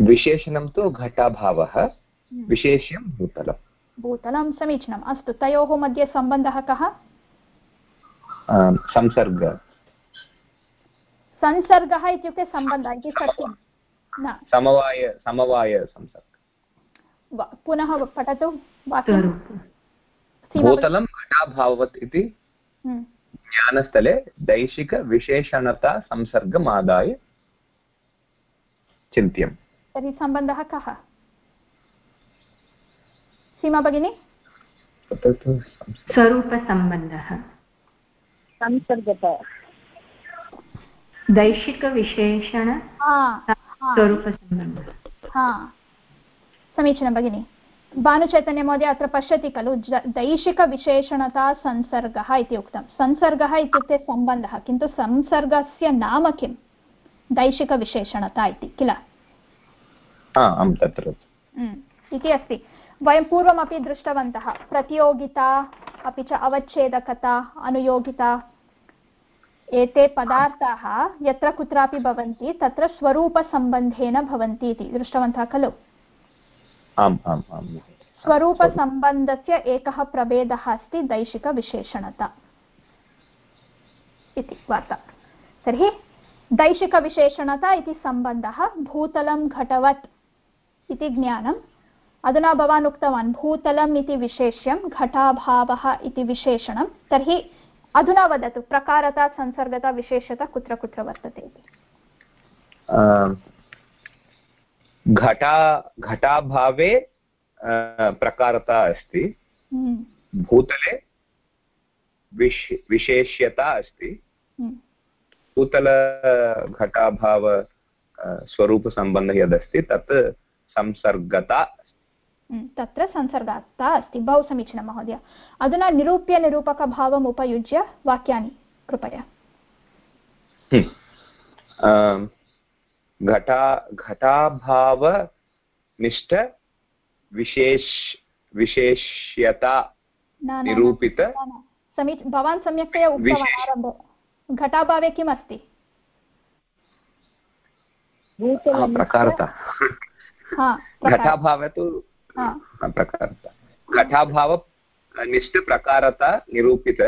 विशेषणं तु घटाभावः विशेष्यं भूतलं। भूतलं समीचीनम्। अस्तु तयोः मध्ये सम्बन्धः कः? संसर्ग। संसर्गः इत्युक्ते सम्बन्धः इति सत्यं समवाय समवाय संसर्ग। पुनः पठतु भूतलं घटाभाववत् इति हम्म। ज्ञानस्थले दैशिकविशेषणता संसर्गमादाय चिन्त्यम्। तर्हि सम्बन्धः कः? सीमा भगिनी? स्वरूपसम्बन्धः। संसर्गता। दैशिकविशेषण स्वरूपसम्बन्धः समीचीनं भगिनि भानुचैतन्यमहोदय अत्र पश्यति खलु दैशिकविशेषणता संसर्गः इति उक्तं संसर्गः इत्युक्ते सम्बन्धः किन्तु संसर्गस्य नाम किं दैशिकविशेषणता इति किल इति अस्ति वयं पूर्वमपि दृष्टवन्तः प्रतियोगिता अपि च अवच्छेदकता अनुयोगिता एते पदार्थाः यत्र कुत्रापि भवन्ति तत्र स्वरूपसम्बन्धेन भवन्ति इति दृष्टवन्तः खलु? स्वरूपसम्बन्धस्य एकः प्रभेदः अस्ति दैशिकविशेषणता। इति वार्ता। तर्हि दैशिकविशेषणता इति सम्बन्धः भूतलं घटवत् इति ज्ञानम्। अधुना भवान् उक्तवान् भूतलम् इति विशेष्यं घटाभावः इति विशेषणं। तर्हि अधुना वदतु प्रकारता संसर्गता विशेषता कुत्र कुत्र वर्तते इति घटा घटाभावे प्रकारता अस्ति हम्म। भूतले विश विशेष्यता अस्ति हम्म। भूतलघटाभाव स्वरूपसम्बन्धः यदस्ति तत् संसर्गता तत्र संसर्गता अस्ति। बहु समीचीनं महोदय। अधुना निरूप्य निरूपकभावम् उपयुज्य वाक्यानि कृपया। घटा घटाभावनिष्ठ विशेष विशेष्यता निरूपित समी भवान् सम्यक्तया उक्तवान् आरम्भे। घटाभावे किम् अस्ति घटाभावे तु प्रकारता। घटाभाव निष्ठप्रकारता निरूपित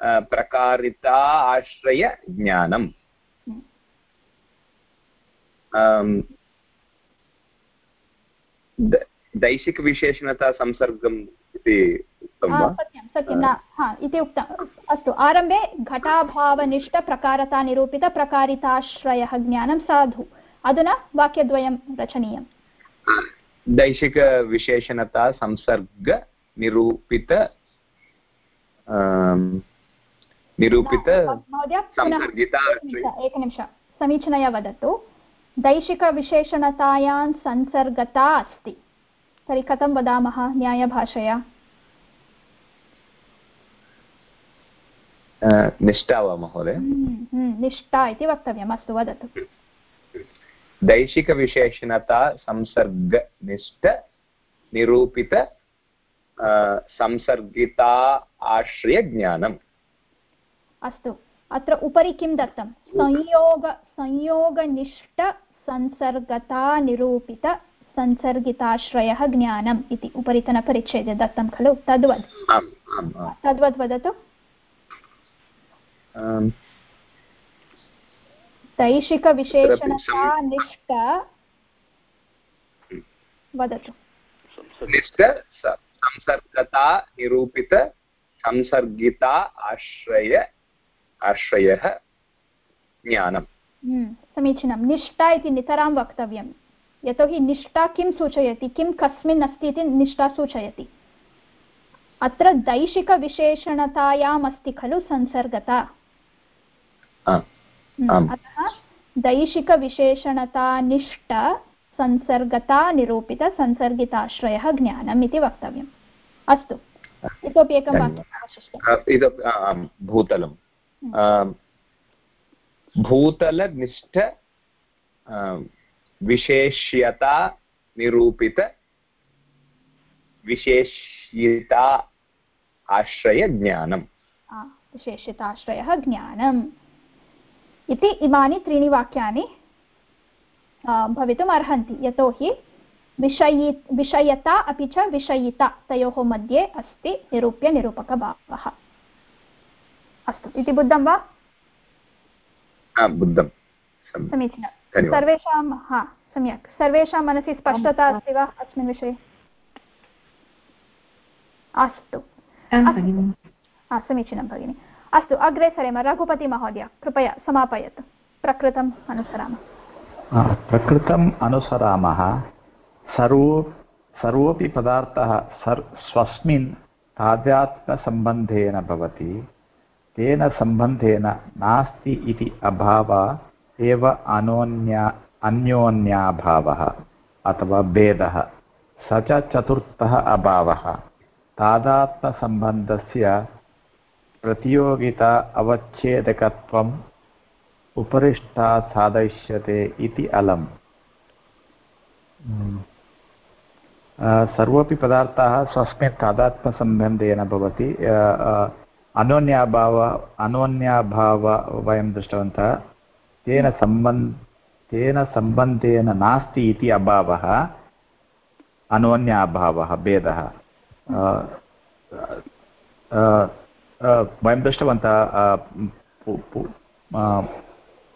प्रकारिता आश्रय ज्ञानम्। दैशिकविशेषणता संसर्गम् इति उक्तं सत्यं सत्यं न हा इति उक्तम् अस्तु आरम्भे घटाभावनिष्ठप्रकारतानिरूपितप्रकारिताश्रयः ज्ञानं साधु। अधुना वाक्यद्वयं रचनीयम्। दैशिकविशेषणता संसर्ग निरूपित निरूपित एकनिमिष समीचीनया वदतु। दैशिकविशेषणतायां संसर्गता अस्ति। तर्हि कथं वदामः न्यायभाषया? निष्ठा वा महोदय? हम्म, हम्म, निष्ठा इति वक्तव्यम् अस्तु वदतु। दैशिकविशेषणता संसर्गनिष्ठ निरूपित संसर्गिता आश्रयज्ञानम् अस्तु। अत्र उपरि किं दत्तं? संयोग संयोगनिष्ठ संसर्गता निरूपित संसर्गिताश्रयः ज्ञानम् इति उपरितनपरिच्छेदे दत्तं खलु? तद्वत् तद्वत् वदतु। दैशिकविशेषणतानिष्ठ वदतु। निष्ठ संसर्गता निरूपित संसर्गिता आश्रय आश्रयः ज्ञानम्। हम्म, समीचीनं। निष्ठा इति नितरां वक्तव्यं। यतोहि निष्ठा किं सूचयति? किं कस्मिन् अस्ति इति निष्ठा सूचयति। अत्र दैशिकविशेषणतायाम् अस्ति खलु संसर्गता। अतः दैशिकविशेषणतानिष्ठ संसर्गता निरूपितसंसर्गिताश्रयः ज्ञानम् इति वक्तव्यम्। अस्तु। इतोपि एकं वाक्यम् अवशिष्टं भूतलं। भूतलनिष्ठ विशेष्यता निरूपित विशेष्यता आश्रयज्ञानम्। विशेषिताश्रयः ज्ञानम्। इति इमानि त्रीणि वाक्यानि भवितुम् अर्हन्ति। यतोहि विषयि विषयता अपि च विषयिता तयोः मध्ये अस्ति निरूप्य निरूपकभावः। अस्तु इति बुद्धं वा? बुद्धं समीचीनं। सर्वेषां हा सम्यक्। सर्वेषां मनसि स्पष्टता अस्ति वा अस्मिन् विषये? अस्तु। समीचीनं भगिनि। अस्तु, अग्रे सरेम रघुपतिमहोदय कृपया समापयतु। प्रकृतम् अनुसरामः। प्रकृतम् अनुसरामः। सर्वो, सर्वोऽपि पदार्थः सर्, स्वस्मिन् तादात्मसम्बन्धेन भवति, तेन सम्बन्धेन नास्ति इति अभावः एव अनोन्या, अन्योन्याभावः अथवा भेदः। स च चतुर्थः अभावः। तादात्मसम्बन्धस्य प्रतियोगिता अवच्छेदकत्वम् उपरिष्टात् साधयिष्यते इति अलम्। सर्वोऽपि पदार्थाः स्वस्मिन् तादात्मसम्बन्धेन भवति। अनोन्याभाव अनोन्याभाव वयं दृष्टवन्तः। तेन सम्बन् तेन सम्बन्धेन नास्ति इति अभावः अनोन्याभावः भेदः। वयं दृष्टवन्तः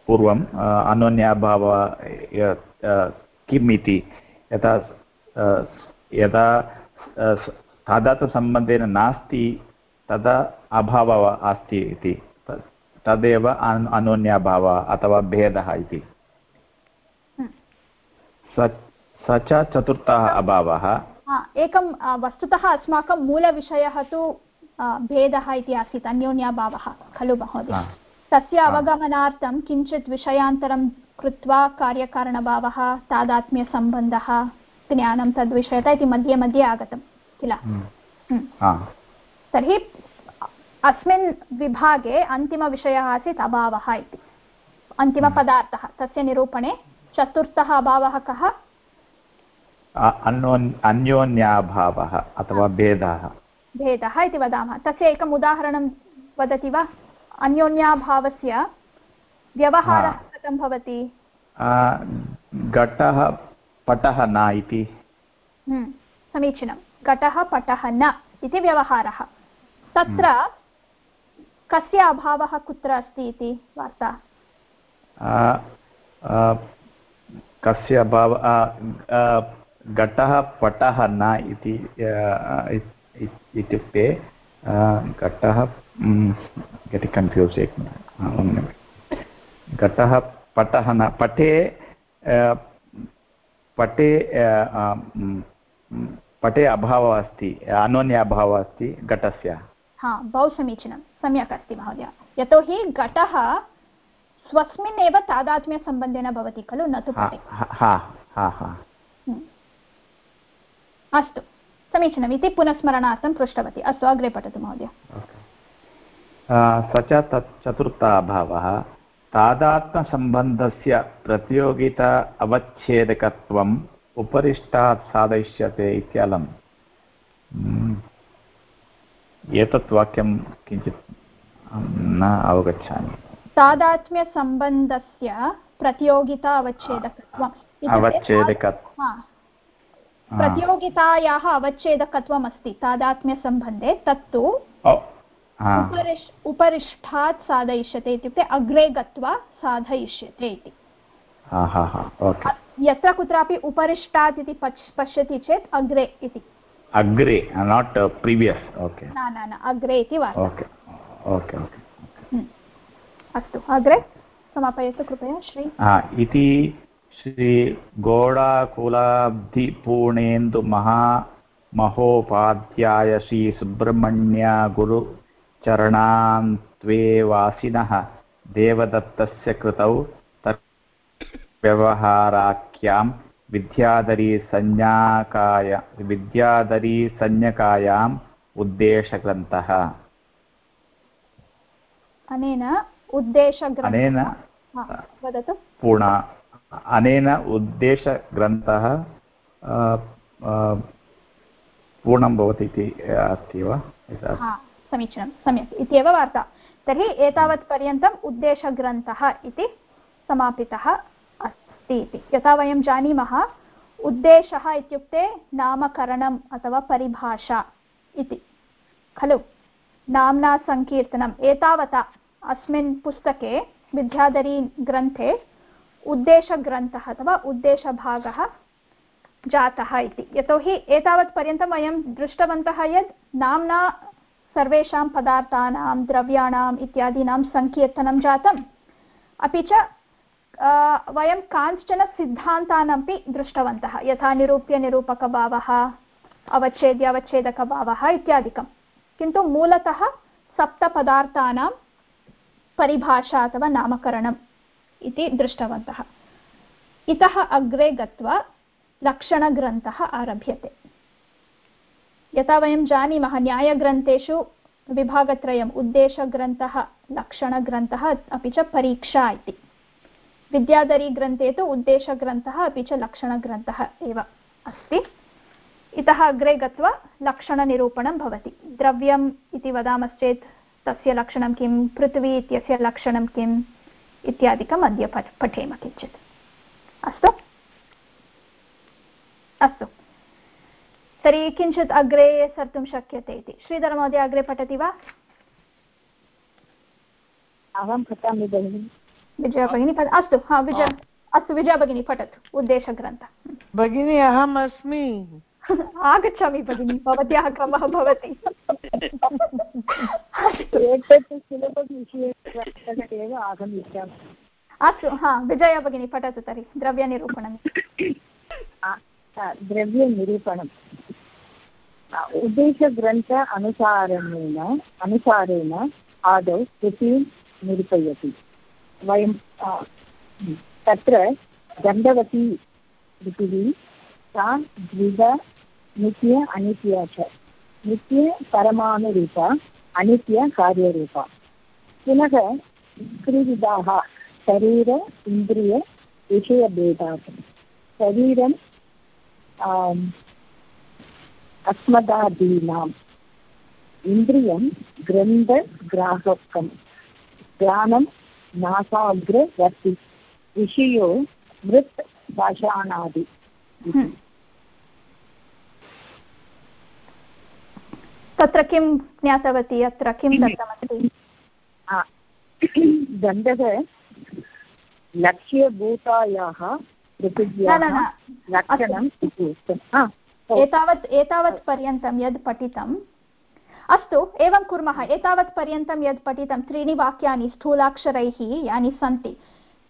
पूर्वम् अनोन्याभाव किम् इति यथा यदा तादात्म्यसम्बन्धेन नास्ति तदा अभावः अस्ति इति तदेव अनोन्याभावः अथवा भेदः इति स च चतुर्थः अभावः एकं वस्तुतः अस्माकं मूलविषयः तु भेदः इति आसीत् अन्योन्याभावः खलु महोदय? तस्य किञ्चित् विषयान्तरं कृत्वा कार्यकारणभावः तादात्म्यसम्बन्धः ज्ञानं तद्विषयता इति मध्ये मध्ये आगतं किल? हम्म। हम्म। तर्हि अस्मिन् विभागे अन्तिमविषयः आसीत् अभावः इति। अन्तिमपदार्थः तस्य निरूपणे चतुर्थः अभावः कः? अन्योन्याभावः अथवा भेदः। भेदः इति वदामः। तस्य एकम् उदाहरणं वदति वा? अन्योन्याभावस्य व्यवहारः कथं भवति? घटः पटः न इति। हम्म, समीचीनं। घटः पटः न इति व्यवहारः। तत्र कस्य अभावः कुत्र अस्ति इति वार्ता? कस्य अभाव घटः पटः न इति। इत्युक्ते घटः गेटि कन्फ्यूस् घटः पटः न पटे पटे पटे अभावः अस्ति अनोन्य अभावः अस्ति घटस्य। हा बहु समीचीनं सम्यक् अस्ति महोदय। यतोहि घटः स्वस्मिन् एव तादात्म्यसम्बन्धेन भवति खलु न तु हा हा हा हा। हम्म। अस्तु। समीचीनम् इति पुनस्मरणार्थं पृष्टवती. अस्तु अग्रे पठतु महोदय. स च तत् चतुर्था अभावः तादात्मसम्बन्धस्य प्रतियोगिता अवच्छेदकत्वम् उपरिष्टात् साधयिष्यते इत्यलम्। एतत् वाक्यं किञ्चित् न अवगच्छामि. तादात्म्यसम्बन्धस्य प्रतियोगिता अवच्छेदकत्वम्. इत्युक्ते अवच्छेदकत् हा, प्रतियोगितायाः अवच्छेदकत्वम् अस्ति तादात्म्यसम्बन्धे तत्तु उपरिष् उपरिष्ठात् साधयिष्यते इत्युक्ते अग्रे गत्वा साधयिष्यते इति। हा हा हा। यत्र कुत्रापि उपरिष्टात् इति पश्यति चेत् अग्रे इति। अग्रे नाट् प्रीवियस् ओके न न न अग्रे इति वार्ता ओके ओके ओके हम्म। अस्तु अग्रे समापयतु कृपया श्री। इति श्रीगोडाकुलाब्धिपूर्णेन्दु महा महोपाध्याय श्रीसुब्रह्मण्य गुरुचरणान्त्वे वासिनः देवदत्तस्य कृतौ व्यवहाराख्यां विद्याधरीसंज्ञाकाय विद्याधरीसंज्ञकायाम् उद्देशग्रन्थः। अनेन उद्देशग्रन्थः। अनेन वदतु। पूर्ण अनेन उद्देशग्रन्थः पूर्णं भवति इति अस्ति वा? समीचीनं, सम्यक्, इत्येव वार्ता। तर्हि एतावत्पर्यन्तम् उद्देशग्रन्थः इति समापितः अस्ति इति। यथा वयं जानीमः, उद्देशः इत्युक्ते नामकरणम् अथवा परिभाषा इति। खलु, नाम्ना सङ्कीर्तनम् एतावता। अस्मिन् पुस्तके विद्याधरी ग्रन्थे उद्देशग्रन्थः अथवा उद्देशभागः जातः इति। यतोहि एतावत्पर्यन्तं वयं दृष्टवन्तः यत् नाम्ना सर्वेषां पदार्थानां, द्रव्याणाम् इत्यादीनां सङ्कीर्तनं जातम्। अपि च वयं कांश्चन सिद्धान्तानपि दृष्टवन्तः, यथा निरूप्यनिरूपकभावः अवच्छेद्य अवच्छेदकभावः इत्यादिकं किन्तु मूलतः सप्तपदार्थानां परिभाषा अथवा नामकरणम्। इति दृष्टवन्तः। इतः अग्रे गत्वा लक्षणग्रन्थः आरभ्यते। यथा वयं जानीमः, न्यायग्रन्थेषु विभागत्रयम् उद्देशग्रन्थः, लक्षणग्रन्थः अपि च परीक्षा इति। विद्याधरीग्रन्थे तु उद्देशग्रन्थः अपि च लक्षणग्रन्थः एव अस्ति। इतः अग्रे गत्वा लक्षणनिरूपणं भवति। द्रव्यम् इति वदामश्चेत्, तस्य लक्षणं किं? पृथ्वी इत्यस्य लक्षणं किम्? इत्यादिकम् अद्य पठेम किञ्चित्। अस्तु? अस्तु। तर्हि किञ्चित् अग्रे सर्तुं शक्यते इति। श्रीधरमहोदय अग्रे पठति वा? अहं पठामि भगिनि। विजया भगिनी पठ अस्तु हा विजय अस्तु विजया भगिनी पठतु उद्देशग्रन्थः। भगिनी अहम् अस्मि आगच्छामि भगिनि भवत्याः क्रमः भवति। अस्तु एव आगमिष्यामि। हा विजया भगिनी पठतु तर्हि द्रव्यनिरूपणम्। द्रव्यनिरूपणम्। उद्देशग्रन्थ अनुसारेण अनुसारेण आदौ कृतिं निरूपयति। वयं तत्र गन्धवती ऋतुः सा द्विध नित्य अनित्या च। नित्य परमाणुरूपा अनित्य कार्यरूपा। पुनः त्रिविधाः शरीर इन्द्रिय विषयभेदात् शरीरम् आम्, अस्मदादीनाम्। इन्द्रियं ग्रन्थग्राहकं ज्ञानं नासाग्रवर्ति। विषयो मृत् भाषाणादि। तत्र किं ज्ञातवती? अत्र किं दत्तमस्ति? गन्धः लक्ष्यभूतायाः लक्षणम् एतावत् एतावत् पर्यन्तं यद् पठितम्। अस्तु एवं कुर्मः। एतावत् पर्यन्तं यद् पठितं त्रीणि वाक्यानि स्थूलाक्षरैः यानि सन्ति।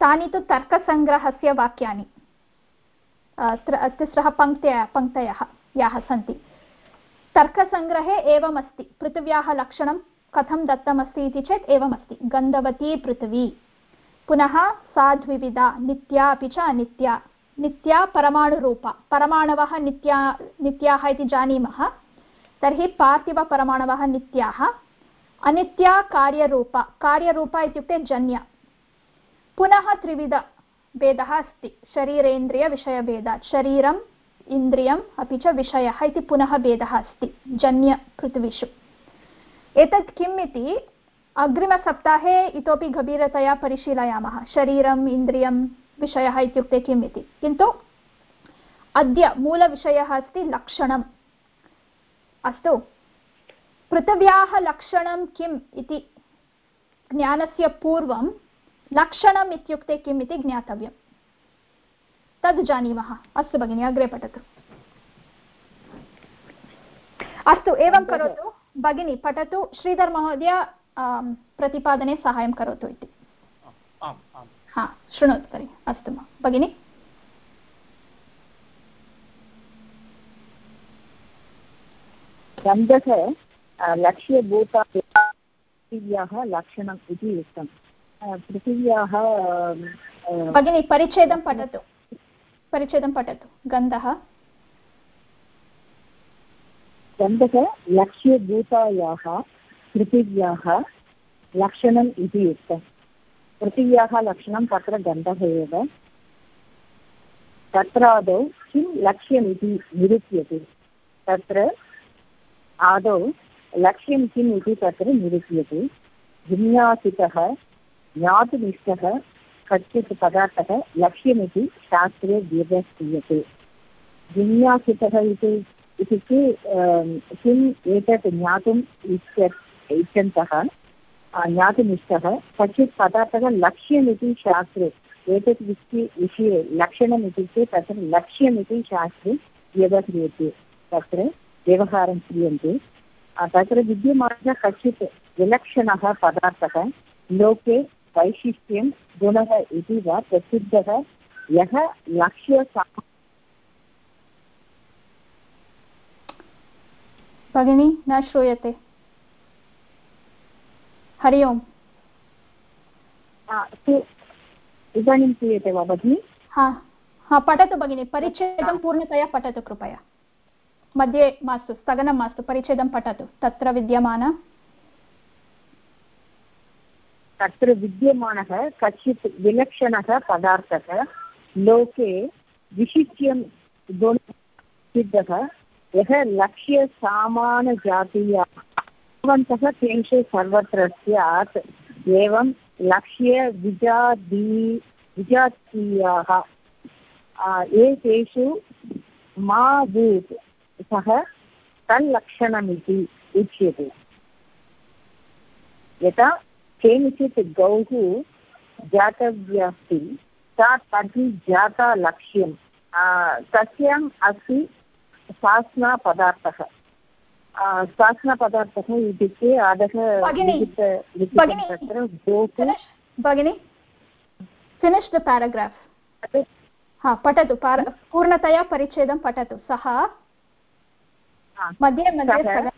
तानि तु तर्कसङ्ग्रहस्य वाक्यानि। तिस्रः पङ्क्तय पङ्क्तयः याः सन्ति। तर्कसङ्ग्रहे एवमस्ति। पृथिव्याः लक्षणं कथं दत्तमस्ति इति चेत् एवमस्ति। गन्धवती पृथिवी। पुनः सा द्विविधा नित्या अपि च अनित्या। नित्या परमाणुरूपा। परमाणवः नित्या, नित्याः इति जानीमः। तर्हि पार्थिवपरमाणवः नित्याः। अनित्या कार्यरूपा। कार्यरूपा इत्युक्ते जन्य। पुनः त्रिविधभेदः अस्ति। शरीरेन्द्रियविषयभेदात्। शरीरम् इन्द्रियम् अपि च विषयः इति पुनः भेदः अस्ति। जन्यपृथिवीषु एतत् किम् इति अग्रिमसप्ताहे इतोपि गभीरतया परिशीलयामः। शरीरम् इन्द्रियं विषयः इत्युक्ते किम् इति। किन्तु अद्य मूलविषयः अस्ति लक्षणम्। अस्तु। पृथिव्याः लक्षणं किम् इति ज्ञानस्य पूर्वं लक्षणम् इत्युक्ते किम् इति ज्ञातव्यम्। तद् जानीमः। अस्तु भगिनि अग्रे पठतु। अस्तु एवं करोतु। भगिनी पठतु। श्रीधर् महोदय प्रतिपादने साहाय्यं करोतु इति। हा शृणोतु तर्हि। अस्तु भगिनि? आ, लक्ष्यभूता पृथिव्याः लक्षणम् इति उक्तं पृथिव्याः भगिनी परिच्छेदं पठतु। परिच्छेदं पठतु। गन्धः? गन्धः लक्ष्यभूतायाः पृथिव्याः लक्षणम् इति उक्तं। पृथिव्याः लक्षणं तत्र गन्धः एव। तत्र आदौ किं लक्ष्यमिति निरूप्यते तत्र आदौ लक्ष्यं किम् इति तत्र निरूप्यते जिज्ञासितः ज्ञातुमिष्टः कश्चित् पदार्थः लक्ष्यमिति शास्त्रे व्यवस्थीयते जिज्ञासितः इति इत्युक्ते किम् एतत् ज्ञातुम् शास्त्रे एतत् विषये विषये लक्षणम् इत्युक्ते शास्त्रे व्यवह्रियते तत्र व्यवहारं लोके वैशिष्ट्यं गुणः इति वा प्रसिद्धः। यः लक्ष्यसा भगिनी न श्रूयते। हरि ओम्। इदानीं श्रूयते वा भगिनि? हा हा पठतु भगिनि परिच्छेदं पूर्णतया पठतु कृपया। मध्ये मास्तु स्थगनं मास्तु परिच्छेदं पठतु तत्र विद्यमान तत्र विद्यमानः कश्चित् विलक्षणः पदार्थः, लोके विशिष्यं गुणसिद्धः यः लक्ष्यसामानजातीयाः तेषु सर्वत्र स्यात्, एवं विजातीयाः एतेषु मा भूत् सः तल्लक्षणमिति उच्यते। यथा केनचित् गौः जातव्यस्ति सा तर्हि जाता लक्ष्यं तस्याम् अस्ति सास्नापदार्थः आ, सास्नापदार्थः इत्युक्ते अधः तत्र गोः भगिनि फिनिश् द पेराग्राफ्। हा पठतु पूर्णतया परिच्छेदं पठतु। सः मध्ये मध्ये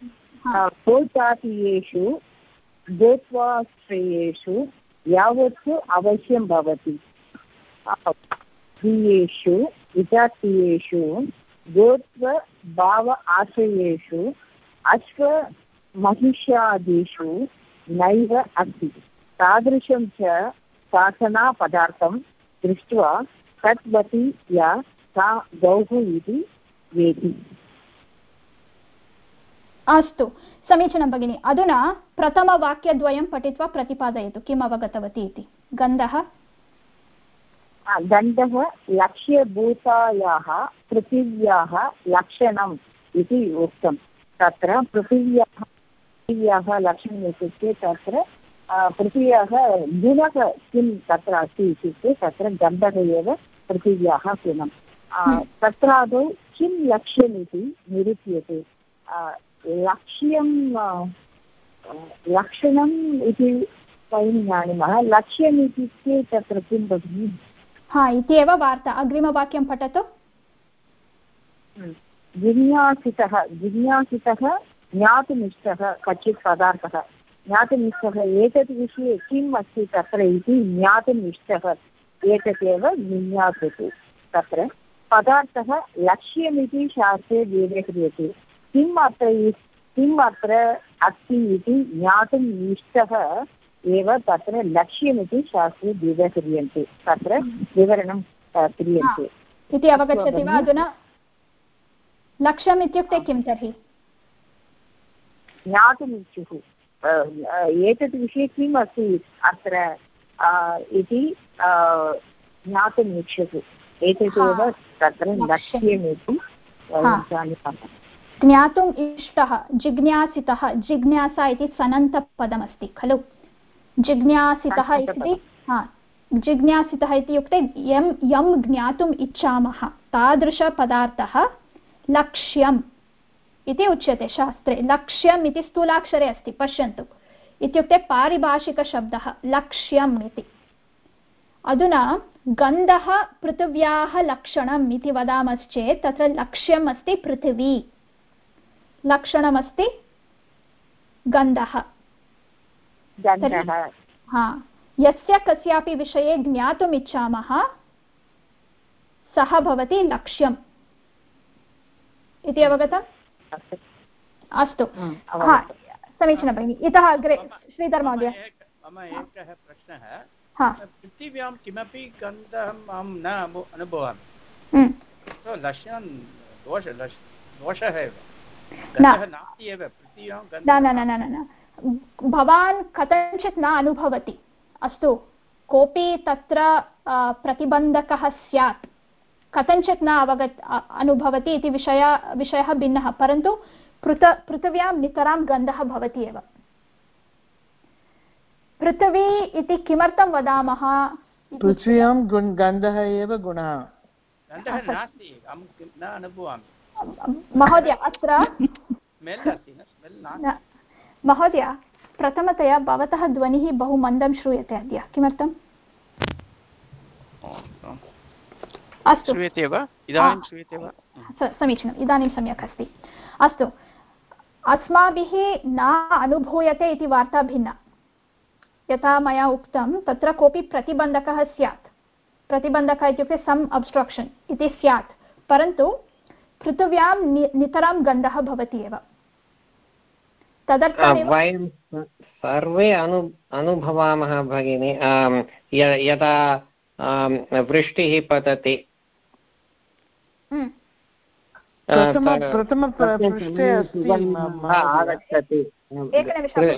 गोजातीयेषु गोत्वाश्रयेषु यावत् अवश्यं भवति। स्त्रियेषु विजातीयेषु गोत्वभाव आश्रयेषु अश्वमहिषादिषु नैव अस्ति। तादृशं च शासनापदार्थं दृष्ट्वा तद्वती या सा गौः इति वेति अस्तु। समीचीनं भगिनि अधुना प्रथमवाक्यद्वयं पठित्वा प्रतिपादयतु किम् अवगतवती इति। गन्धः? गन्धः लक्ष्यभूतायाः पृथिव्याः लक्षणम् इति उक्तं। तत्र पृथिव्याः पृथिव्याः लक्षणम् इत्युक्ते तत्र पृथिव्याः गुणः किं तत्र अस्ति इत्युक्ते तत्र गन्धः एव पृथिव्याः गुणं तत्रादौ किं लक्ष्यमिति निरूप्यते? लक्ष्यं लक्षणम् इति वयं जानीमः लक्ष्यम् इत्युक्ते तत्र किं भगिनि? हा इति एव वार्ता। अग्रिमवाक्यं पठतु। जिज्ञासितः जिज्ञासितः ज्ञातुमिष्टः कश्चित् पदार्थः। ज्ञातुमिष्टः एतत् विषये किम् अस्ति तत्र इति ज्ञातुम् इष्टः एतदेव जिज्ञासते। तत्र पदार्थः लक्ष्यमिति शास्त्रे व्यवह्रियते किम् अत्र किम् अत्र अस्ति इति ज्ञातुम् इष्टः एव तत्र लक्ष्यमिति शास्त्रे व्यवह्रियन्ते तत्र विवरणं क्रियन्ते इति अवगच्छति वा अधुना? लक्ष्यम् इत्युक्ते किं तर्हि? ज्ञातुम् इच्छुः एतत् विषये किम् अस्ति अत्र? इति ज्ञातुम् इच्छतु एतदेव तत्र लक्ष्यमिति जानीमः। ज्ञातुम् इष्टः जिज्ञासितः जिज्ञासा इति सनन्तपदमस्ति खलु? जिज्ञासितः इति हा जिज्ञासितः इत्युक्ते यं यं ज्ञातुम् इच्छामः तादृशपदार्थः लक्ष्यम् इति उच्यते शास्त्रे। लक्ष्यम् इति स्थूलाक्षरे अस्ति पश्यन्तु। इत्युक्ते पारिभाषिकशब्दः लक्ष्यम् इति। अधुना गन्धः पृथिव्याः लक्षणम् इति वदामश्चेत् तत्र लक्ष्यम् अस्ति पृथिवी। लक्षणमस्ति? गन्धः। हा। यस्य कस्यापि विषये ज्ञातुम् इच्छामः सः भवति लक्ष्यम्। इति अवगतम्? अस्तु। हा समीचीनं भगिनि। इतः अग्रे श्रीधर महोदय। मम एकः प्रश्नः। हा। पृथिव्यां किमपि गन्धम् अहं न अनुभवामि। लक्षणं दोष दोषः एव। न। न न न न भवान् कथञ्चित् न अनुभवति। अस्तु कोऽपि तत्र प्रतिबन्धकः स्यात् कथञ्चित् न अवगत् अनुभवति इति विषय विषयः भिन्नः परन्तु पृथ पृथिव्यां नितरां गन्धः भवति एव। पृथिवी इति किमर्थं वदामः? पृथिव्यां गन्धः एव गुणः। गन्धः नास्ति अहं न अनुभवामि। महोदय अत्र महोदय प्रथमतया भवतः ध्वनिः बहु मन्दं श्रूयते अद्य. किमर्थम्? अस्तु. श्रूयते वा? इदानीं श्रूयते वा? समीचीनम्. इदानीं सम्यक् अस्ति. अस्तु. अस्माभिः न अनुभूयते इति वार्ता भिन्ना. यथा मया उक्तं तत्र कोऽपि प्रतिबन्धकः स्यात्. प्रतिबन्धकः इत्युक्ते सम् अब्स्ट्रक्षन् इति स्यात्. परन्तु पृथिव्यां नितरां गन्धः भवति एव। तदर्थमेव वयं सर्वे अनु अनुभवामः भगिनि। यदा वृष्टिः पतति। आगच्छति।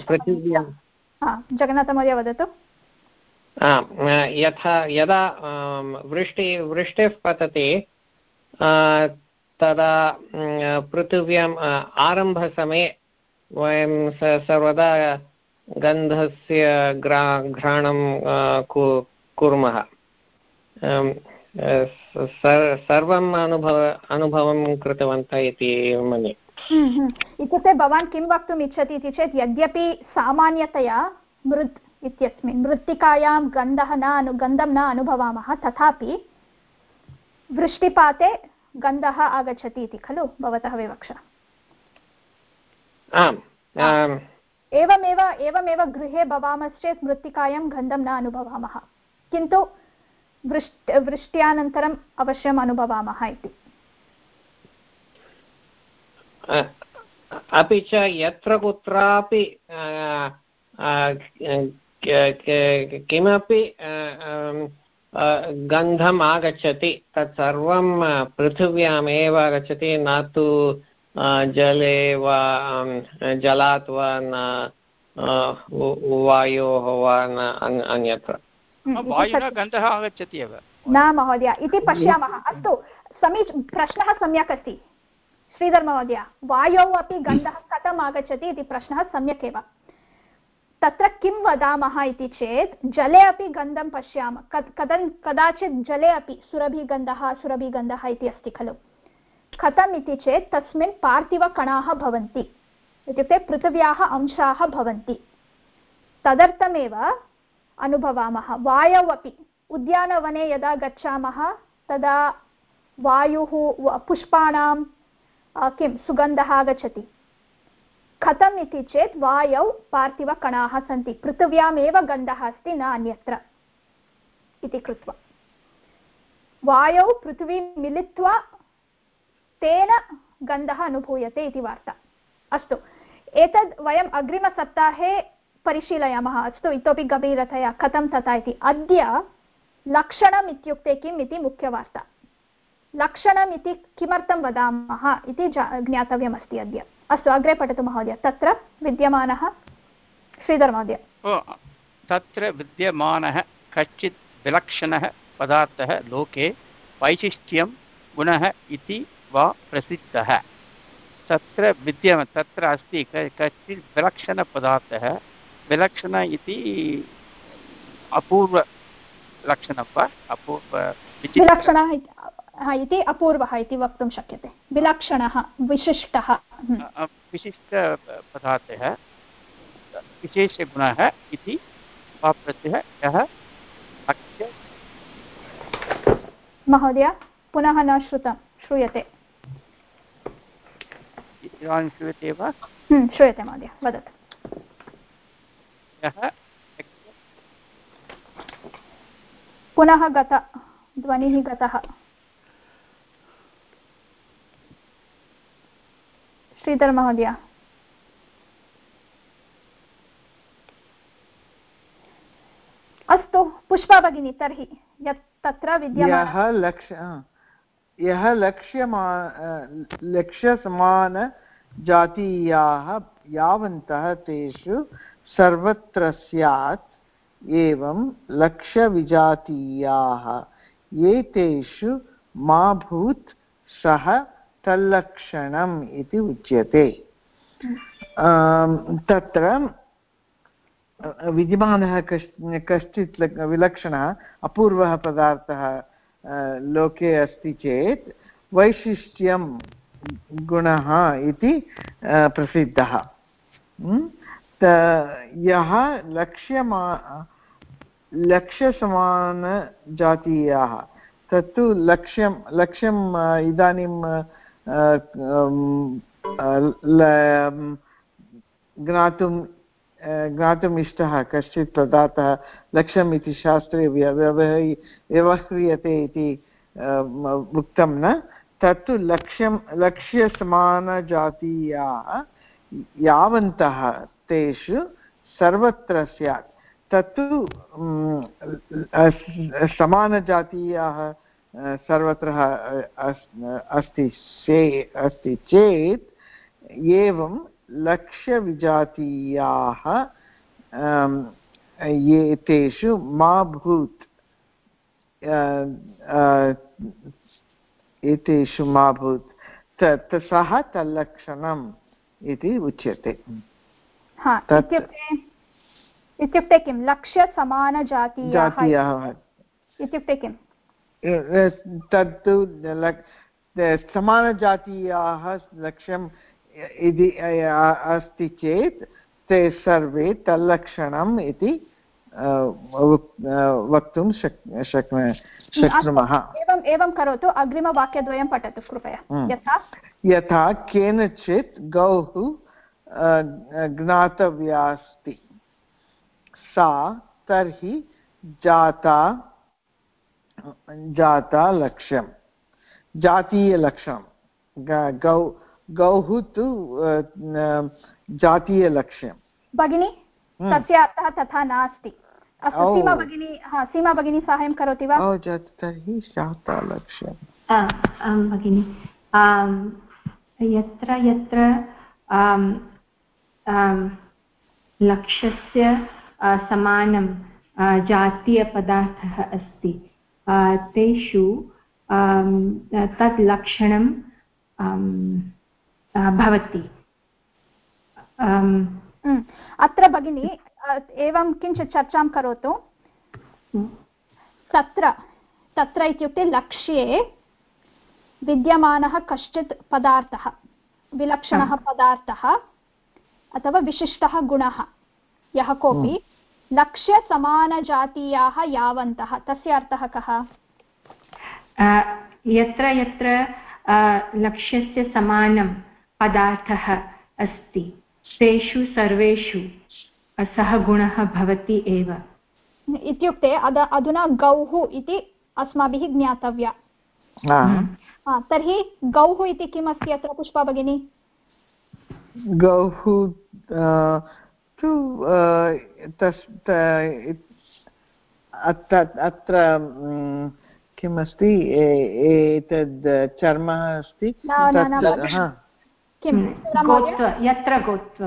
पृथिव्यां। जगन्नाथमहोदय वदतु। यथा यदा वृष्टि वृष्टिः पतति तदा पृथिव्याम् आरम्भसमये वयं सर्वदा गन्धस्य ग्रा, घ्राणं कुर्मः। सर्वम् अनुभव, अनुभवं कृतवन्तः इति मन्ये। इत्युक्ते भवान् किं वक्तुम् इच्छति इति चेत्, यद्यपि सामान्यतया मृत् इत्यस्मिन्, मृत्तिकायां गन्धः न अनु, गन्धं न अनुभवामः, तथापि वृष्टिपाते गन्धः आगच्छति इति खलु? भवतः विवक्षा। आम् एवमेव एवमेव गृहे भवामश्चेत् मृत्तिकायां गन्धं न अनुभवामः। किन्तु वृष्ट वृष्ट्यानन्तरम् अवश्यम् अनुभवामः इति। अपि च यत्र कुत्रापि किमपि गन्धम् आगच्छति तत्सर्वं पृथिव्यामेव आगच्छति न तु जले वा जलात् वा न वायोः वा न अन्यत्र। गन्धः आगच्छति एव। न महोदय इति पश्यामः। अस्तु समीच प्रश्नः सम्यक् अस्ति। श्रीधर महोदय वायौ अपि गन्धः कथम् आगच्छति इति प्रश्नः सम्यक् एव। तत्र किं वदामः इति चेत्, जले अपि गन्धं पश्यामः। कदन्, कदाचित् जले अपि सुरभिगन्धः सुरभिगन्धः इति अस्ति खलु। कथम् इति चेत्, तस्मिन् पार्थिवकणाः भवन्ति। इत्युक्ते पृथिव्याः अंशाः भवन्ति। तदर्थमेव अनुभवामः, वायौ अपि। उद्यानवने यदा गच्छामः, तदा वायुः पुष्पाणां किं, सुगन्धः आगच्छति। कथम् इति चेत् वायौ पार्थिवकणाः सन्ति। पृथिव्यामेव गन्धः अस्ति, न अन्यत्र इति कृत्वा। वायौ पृथिवीं मिलित्वा तेन गन्धः अनुभूयते इति वार्ता। अस्तु, एतद् वयम् अग्रिमसप्ताहे परिशीलयामः। अस्तु, इतोपि गभीरतया कथं तथा इति। अद्य लक्षणम् इत्युक्ते किम् इति मुख्यवार्ता लक्षणम् इति किमर्थं वदामः इति ज्ञातव्यमस्ति अद्य। अस्तु अग्रे पठतु महोदय। तत्र विद्यमानः श्रीधर महोदय तत्र विद्यमानः कश्चित् विलक्षणः पदार्थः लोके वैशिष्ट्यं गुणः इति वा प्रसिद्धः। तत्र विद्यम तत्र अस्ति कश्चित् विलक्षणपदार्थः। विलक्षण इति अपूर्वलक्षणं वा? अपूर्व विलक्षणः इति अपूर्वः इति वक्तुं शक्यते। विलक्षणः विशिष्टः। हम्म। विशिष्टपदार्थः विशेषगुणः इति वा यः महोदय पुनः न श्रुतं श्रूयते। इदानीं श्रूयते वा? हम्म, श्रूयते महोदय वदतु। पुनः गत ध्वनिः गतः। श्रीधर महोदय। अस्तु, पुष्पा भगिनी, तर्हि यत् तत्र लक्ष्य यः लक्ष्यमा लक्ष्यसमानजातीयाः यावन्तः तेषु सर्वत्र स्यात्, एवं लक्ष्यविजातीयाः मा भूत् सः तल्लक्षणम् इति उच्यते। तत्र विद्यमानः कश्, कश्चित् विलक्षणः, अपूर्वः पदार्थः लोके अस्ति चेत् वैशिष्ट्यं गुणः इति प्रसिद्धः। यः लक्ष्यमा लक्ष्यसमानजातीयाः तत्तु लक्ष्यं, लक्ष्यम् इदानीं ज्ञातुं ज्ञातुम् इष्टः, कश्चित् पदार्थः लक्ष्यम् इति शास्त्रे व्यवह्रि व्यवह्रियते इति उक्तं न? तत्तु लक्ष्यं लक्ष्यसमानजातीयाः यावन्तः तेषु सर्वत्र स्यात्। तत्तु समानजातीयाः सर्वत्र अस्ति अस्ति चेत् एवं लक्ष्यविजातीयाः ये तेषु मा भूत् एतेषु मा भूत् तत् सः तल्लक्षणम् इति उच्यते। इत्युक्ते किं? लक्ष्यसमानजातीयाः इत्युक्ते किम् तत्तु समानजातीयाः लक्ष्यं यदि अस्ति चेत् ते सर्वे तल्लक्षणम् इति वक्तुं शक् शक्नुमः। एवं एवं करोतु अग्रिमवाक्यद्वयं पठतु कृपया। यथा? यथा केनचित् गौः ज्ञातव्यास्ति। सा तर्हि जाता जाता लक्ष्यं जातीयलक्ष्यं गौ गौः तु जातीयलक्ष्यं भगिनी हम्म। तस्य अर्थः तथा नास्ति। अस्तु सीमा भगिनी हा सीमा भगिनी साहाय्यं करोति वा? तर्हि आ, आं भगिनि यत्र यत्र लक्ष्यस्य समानं जातीयपदार्थः अस्ति तेषु तद् लक्षणं भवति। हम्म। अत्र भगिनी एवं किञ्चित् चर्चां करोतु। तत्र तत्र इत्युक्ते लक्ष्ये विद्यमानः कश्चित् पदार्थः विलक्षणः पदार्थः अथवा विशिष्टः गुणः यः कोऽपि लक्ष्यसमानजातीयाः यावन्तः? तस्य अर्थः कः? यत्र यत्र लक्ष्यस्य समानं पदार्थः अस्ति तेषु सर्वेषु सः गुणः भवति एव। इत्युक्ते अद अधुना गौः इति अस्माभिः ज्ञातव्या। हा, तर्हि गौः इति किम् अस्ति अत्र पुष्पा भगिनी? गौः तु अ, तस् त- अत्र अत्र किमस्ति एतद् चर्मः अस्ति। हा, यत्र गोत्व?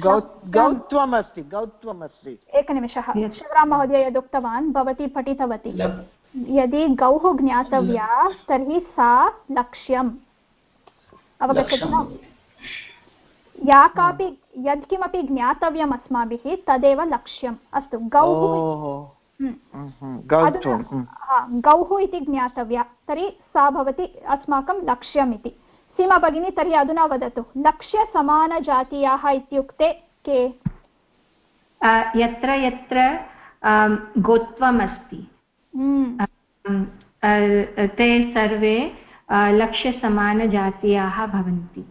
गौ- गौत्वम् अस्ति गौत्वम् अस्ति एकनिमिषः। शिवराम महोदय यदुक्तवान् भवती पठितवती। यदि गौः ज्ञातव्या तर्हि सा लक्ष्यम्। अवगच्छति वा या कापि यत्किमपि ज्ञातव्यम् अस्माभिः तदेव लक्ष्यम्। अस्तु गौः हम्म। हम्म, अधुना गौः इति ज्ञातव्या तर्हि सा भवति अस्माकं लक्ष्यम् इति। सीमा भगिनी तर्हि अधुना वदतु लक्ष्यसमानजातीयाः इत्युक्ते के? यत्र यत्र गोत्वम् अस्ति हम्म, ते सर्वे लक्ष्यसमानजातीयाः भवन्ति।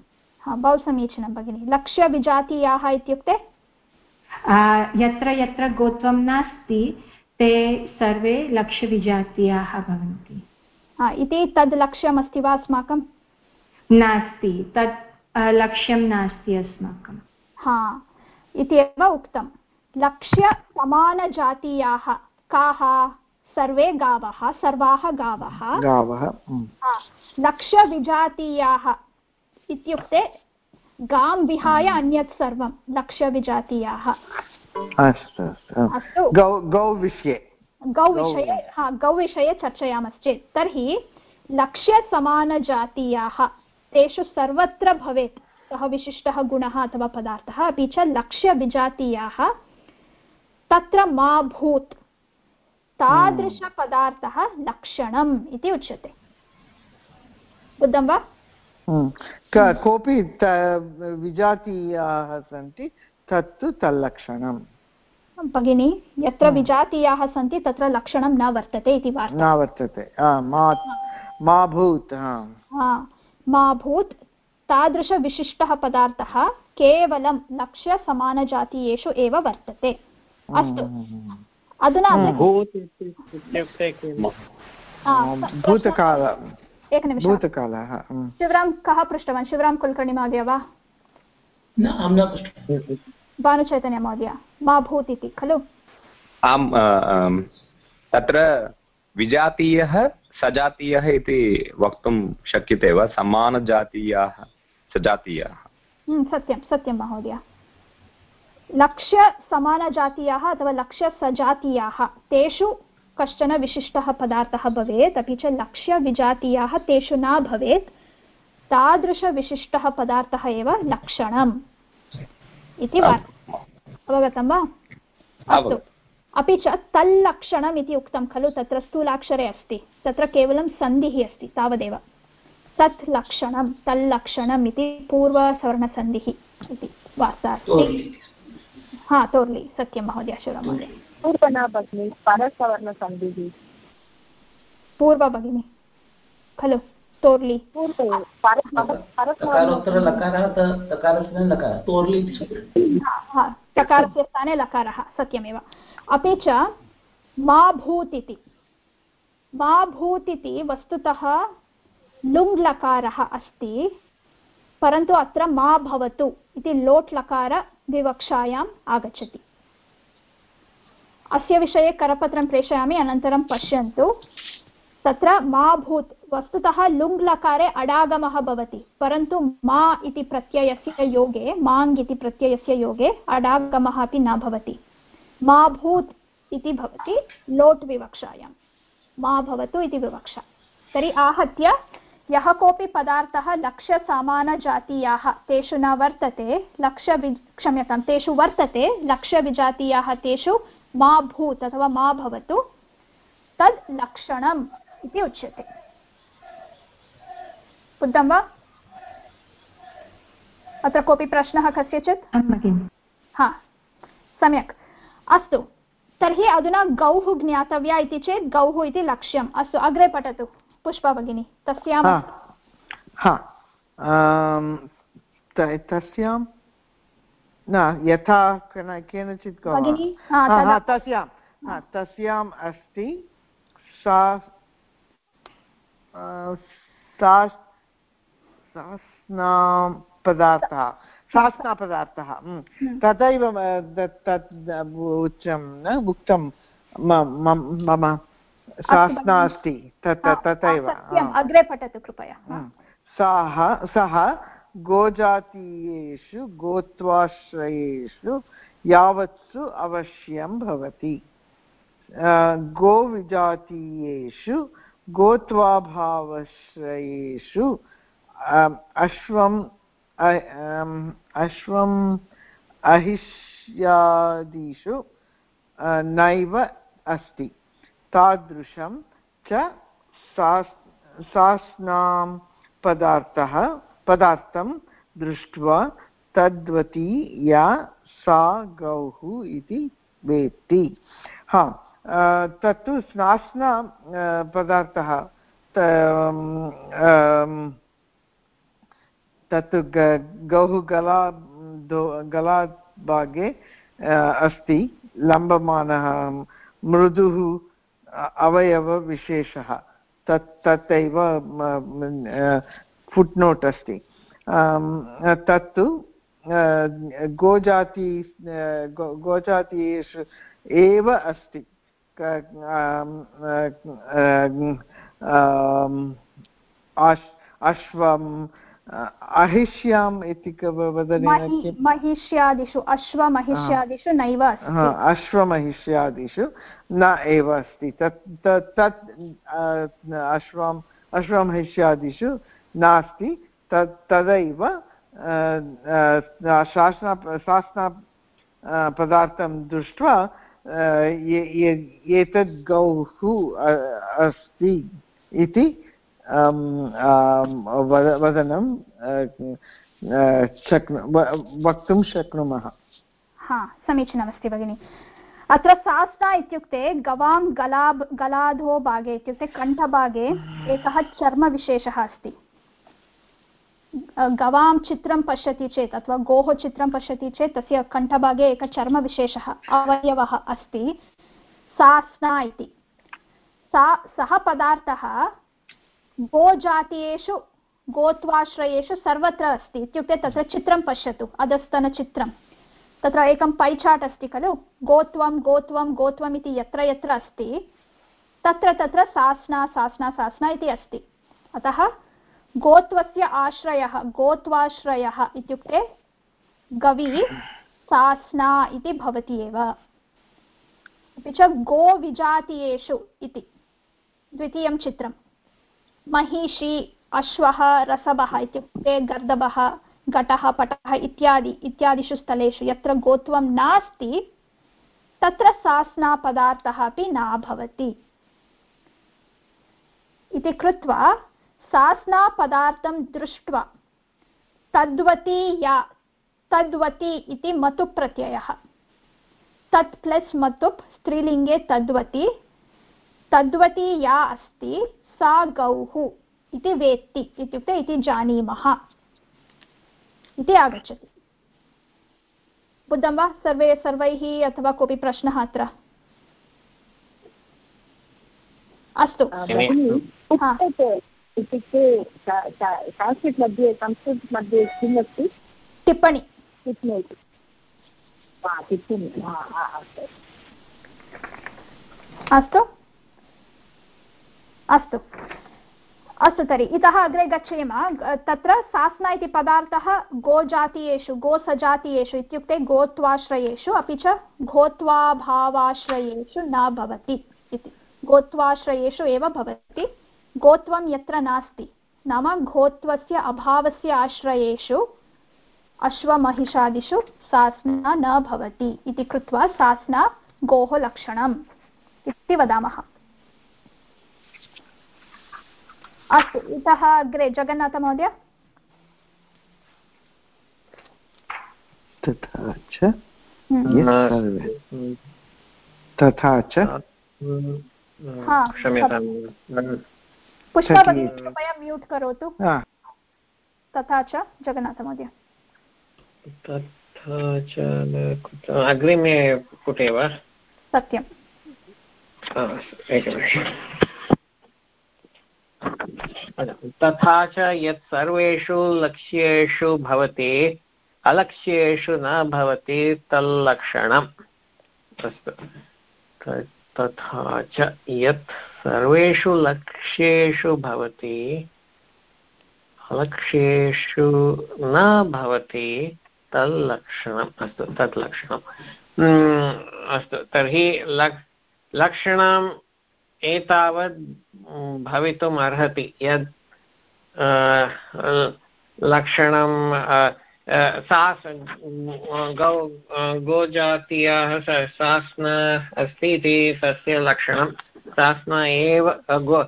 बहु समीचीनं भगिनि। लक्ष्यविजातीयाः इत्युक्ते? आ, यत्र यत्र गोत्वं नास्ति ते सर्वे लक्ष्यविजातीयाः भवन्ति। हा, इति तद् लक्ष्यमस्ति वा अस्माकं? नास्ति तत् लक्ष्यं नास्ति अस्माकं। हा इति एव उक्तं लक्ष्यसमानजातीयाः काः? सर्वे गावः सर्वाः गावः। गावः लक्ष्यविजातीयाः इत्युक्ते गां विहाय अन्यत् सर्वं लक्ष्यविजातीयाः अस्तु अस्तु अस्तु। गौ गौविषये गौविषये हा गौविषये चर्चयामश्चेत्। तर्हि लक्ष्यसमानजातीयाः तेषु सर्वत्र भवेत् सः विशिष्टः गुणः अथवा पदार्थः अपि च लक्ष्यविजातीयाः तत्र मा भूत् तादृशपदार्थः लक्षणम् इति उच्यते। बुद्धं वा? कोऽपि त- विजातीयाः सन्ति तत्तु तल्लक्षणं भगिनी यत्र विजातीयाः सन्ति तत्र लक्षणं न वर्तते इति वार्ता। न वर्तते। मा मा भूत् हा। हा, मा भूत् तादृशविशिष्टः पदार्थः केवलं लक्ष्यसमानजातीयेषु एव वर्तते। अस्तु। अधुना भूतकाल एकनिमिषः भूतकालः हम्म। शिवरां कः पृष्टवान्? शिवरां कुलकर्णी महोदय वा? न अहं न पृष्टवान्। भानुचैतन्य महोदय मा भूत् इति खलु? आम् अ, तत्र विजातीयः सजातीयः इति वक्तुं शक्यते वा? समानजातीयाः सजातीयाः। हम्म, सत्यं सत्यं महोदय। लक्ष्यसमानजातीयाः अथवा लक्ष्यसजातीयाः तेषु कश्चन विशिष्टः पदार्थः भवेत् अपि च लक्ष्यविजातीयाः तेषु न भवेत्। तादृशविशिष्टः पदार्थः एव लक्षणम् इति अवगतं वा? अस्तु। अपि च तल्लक्षणम् इति उक्तं खलु तत्र स्थूलाक्षरे अस्ति। तत्र केवलं सन्धिः अस्ति तावदेव। तत् लक्षणं तल्लक्षणम् इति पूर्वसवर्णसन्धिः इति वार्ता अस्ति हा तोर्लि। सत्यं महोदय शिवराम महोदय। पूर्व न भगिनि परसवर्णसन्धिः। पूर्व भगिनी खलु तोर्लि त- तकारस्य हा स्थाने लकारः सत्यमेव। अपि च मा भूत् इति मा भूत् इति वस्तुतः लुङ् लकारः अस्ति परन्तु अत्र मा भवतु इति लोट् लकार विवक्षायाम् आगच्छति। अस्य विषये करपत्रं प्रेषयामि, अनन्तरं पश्यन्तु। तत्र मा भूत्, वस्तुतः लुङ् लकारे अडागमः भवति, परन्तु मा इति प्रत्ययस्य योगे, माङ् इति प्रत्ययस्य योगे अडागमः अपि न भवति। मा भूत् इति भवति लोट् विवक्षायां। मा भवतु इति विवक्षा। तर्हि आहत्य, यः कोऽपि पदार्थः लक्ष्यसमानजातीयाः, तेषु न वर्तते लक्ष्यवि क्षम्यतां तेषु वर्तते, लक्ष्यविजातीयाः, तेषु मा भूत् अथवा मा भवतु तद् लक्षणम् इति उच्यते। बुद्धं वा? अत्र कोऽपि प्रश्नः कस्यचित्? हा सम्यक्। अस्तु तर्हि अधुना गौः ज्ञातव्या इति चेत् गौः इति लक्ष्यम्। अस्तु अग्रे पठतु। पुष्पा भगिनी तस्यां तस्यां न यथा केनचित् तस्यां तस्याम्। अस्ति सा सास्नां पदार्थः। तथैव तत् उच्चं न उक्तं मम शास्ना अस्ति तत् तथैव अग्रे पठतु कृपया सः सः गोजातीयेषु, गोत्वाश्रयेषु यावत्सु अवश्यं भवति। गोविजातीयेषु, गोत्वाभावश्रयेषु अश्वं अश्वम् अहिष्यादिषु नैव अस्ति। तादृशं च सास्नां पदार्थः पदार्थं दृष्ट्वा तद्वती या सा गौः इति वेत्ति। हा तत्तु स्नास्ना पदार्थः तत् गौः गला गलाभागे अस्ति, लम्बमानः, मृदुः अवयवविशेषः। तत् तथैव फुट्नोट् अस्ति। तत्तु गोजाति गोजातीयेषु एव अस्ति। अश्वं अहिष्याम् इति वदनेन महिष्यादिषु अश्वमहिष्यादिषु नैव अश्वमहिष्यादिषु न एव अस्ति। तत् तत् अश्वम् अश्वमहिष्यादिषु नास्ति तत् तदैव शासना शासना पदार्थं दृष्ट्वा एतद् गौः अस्ति इति वदनं शक्नु वक्तुं शक्नुमः। हा समीचीनमस्ति भगिनि। अत्र सास्ता इत्युक्ते गवां गला गलाधो भागे इत्युक्ते कण्ठभागे एकः चर्मविशेषः अस्ति। गवां चित्रं पश्यति चेत् अथवा गोः चित्रं पश्यति चेत् तस्य कण्ठभागे एकः चर्मविशेषः अवयवः अस्ति, सास्ना इति। सा, सः पदार्थः गोजातीयेषु, गोत्वाश्रयेषु सर्वत्र अस्ति इत्युक्ते तत्र चित्रं पश्यतु, अधस्तनचित्रं। तत्र एकं पै चार्ट् अस्ति खलु, गोत्वं गोत्वं, गोत्वम् इति यत्र यत्र अस्ति, तत्र तत्र सास्ना सास्ना सास्ना इति अस्ति। अतः गोत्वस्य आश्रयः, गोत्वाश्रयः इत्युक्ते गवि सास्ना इति भवति एव। अपि च गोविजातीयेषु इति द्वितीयं चित्रं। महिषी, अश्वः, रसभः इत्युक्ते गर्दभः, घटः, पटः इत्यादि, इत्यादिषु स्थलेषु यत्र गोत्वं नास्ति, तत्र सास्नापदार्थः अपि न भवति। इति कृत्वा सास्नापदार्थं दृष्ट्वा तद्वती या तद्वती इति मतुप् प्रत्ययः तत् प्लस् मतुप् स्त्रीलिङ्गे तद्वती तद्वती या अस्ति सा गौः इति वेत्ति इत्युक्ते इति जानीमः। इति आगच्छति। बुद्धं वा? सर्वे सर्वैः अथवा कोऽपि प्रश्नः अत्र? अस्तु। इत्युक्ते संस्कृत् मध्ये संस्कृत मध्ये किम् अस्ति टिप्पणी. टिप्पणी टिप्पणी अस्तु. अस्तु? अस्तु. अस्तु तर्हि इतः अग्रे गच्छेम। तत्र सास्ना इति पदार्थः गोजातीयेषु गोसजातीयेषु इत्युक्ते गोत्वाश्रयेषु अपि च गोत्वाभावाश्रयेषु न भवति इति। गोत्वाश्रयेषु एव भवति। गोत्वं यत्र नास्ति। नाम गोत्वस्य अभावस्य आश्रयेषु अश्वमहिषादिषु सास्ना न भवति इति कृत्वा सास्ना गोः लक्षणम् इति वदामः। अस्तु इतः अग्रे जगन्नाथमहोदय। तथा च तथा च कृपया म्यूट् करोतु। तथा च जगन्नाथमहोदय तथा च अग्रिमे पुटे वा? सत्यम्। एकनिमिषम् तथा च यत् सर्वेषु लक्ष्येषु भवति अलक्ष्येषु न भवति तल्लक्षणम्। अस्तु। तथा च यत् सर्वेषु लक्ष्येषु भवति अलक्ष्येषु न भवति, तल्लक्षणम् अस्तु तत् लक्षणम् अस्तु, तर्हि लक्, लक्षणम् एतावत् भवितुम् अर्हति यद् लक्षणं सास् गौ गोजातीयाः सास्न अस्ति इति तस्य लक्षणं। सास्न एव, गो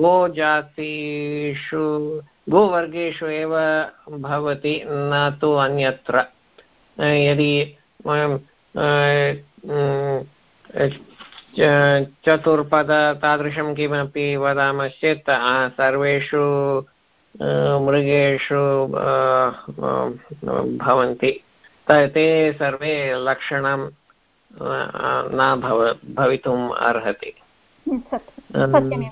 गोजातिषु गोवर्गेषु एव भवति, न तु अन्यत्र। यदि वयं चतुर्पद तादृशं किमपि वदामश्चेत् सर्वेषु मृगेषु भवन्ति। ते सर्वे लक्षणं न भव भवितुम् अर्हति। सत्यमेव।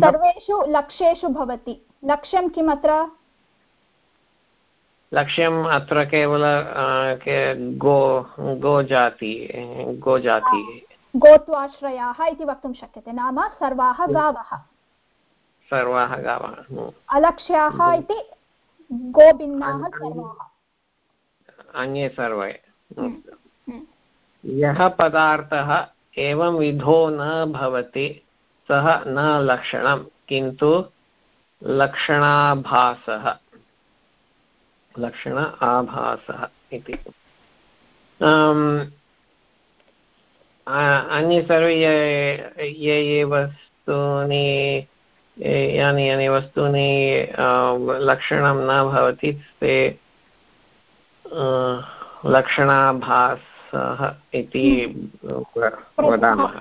सर्वेषु लक्ष्येषु भवति। लक्ष्यं किम् अत्र लक्ष्यम् अत्र केवल गो गोजाति गोजाति। गोत्वाश्रयाः इति वक्तुं शक्यते। नाम सर्वाः गावः। सर्वाः गावः। अलक्ष्याः इति गोभिन्नाः सर्वाः। अन्ये सर्वे। यः पदार्थः एवं विधो न भवति सः न लक्षणं किन्तु लक्षणाभासः। लक्षण आभासः इति। अन्ये सर्वे ये ये वस्तूनि यानि यानि वस्तूनि लक्षणं न भवति ते लक्षणाभासः इति वदामः।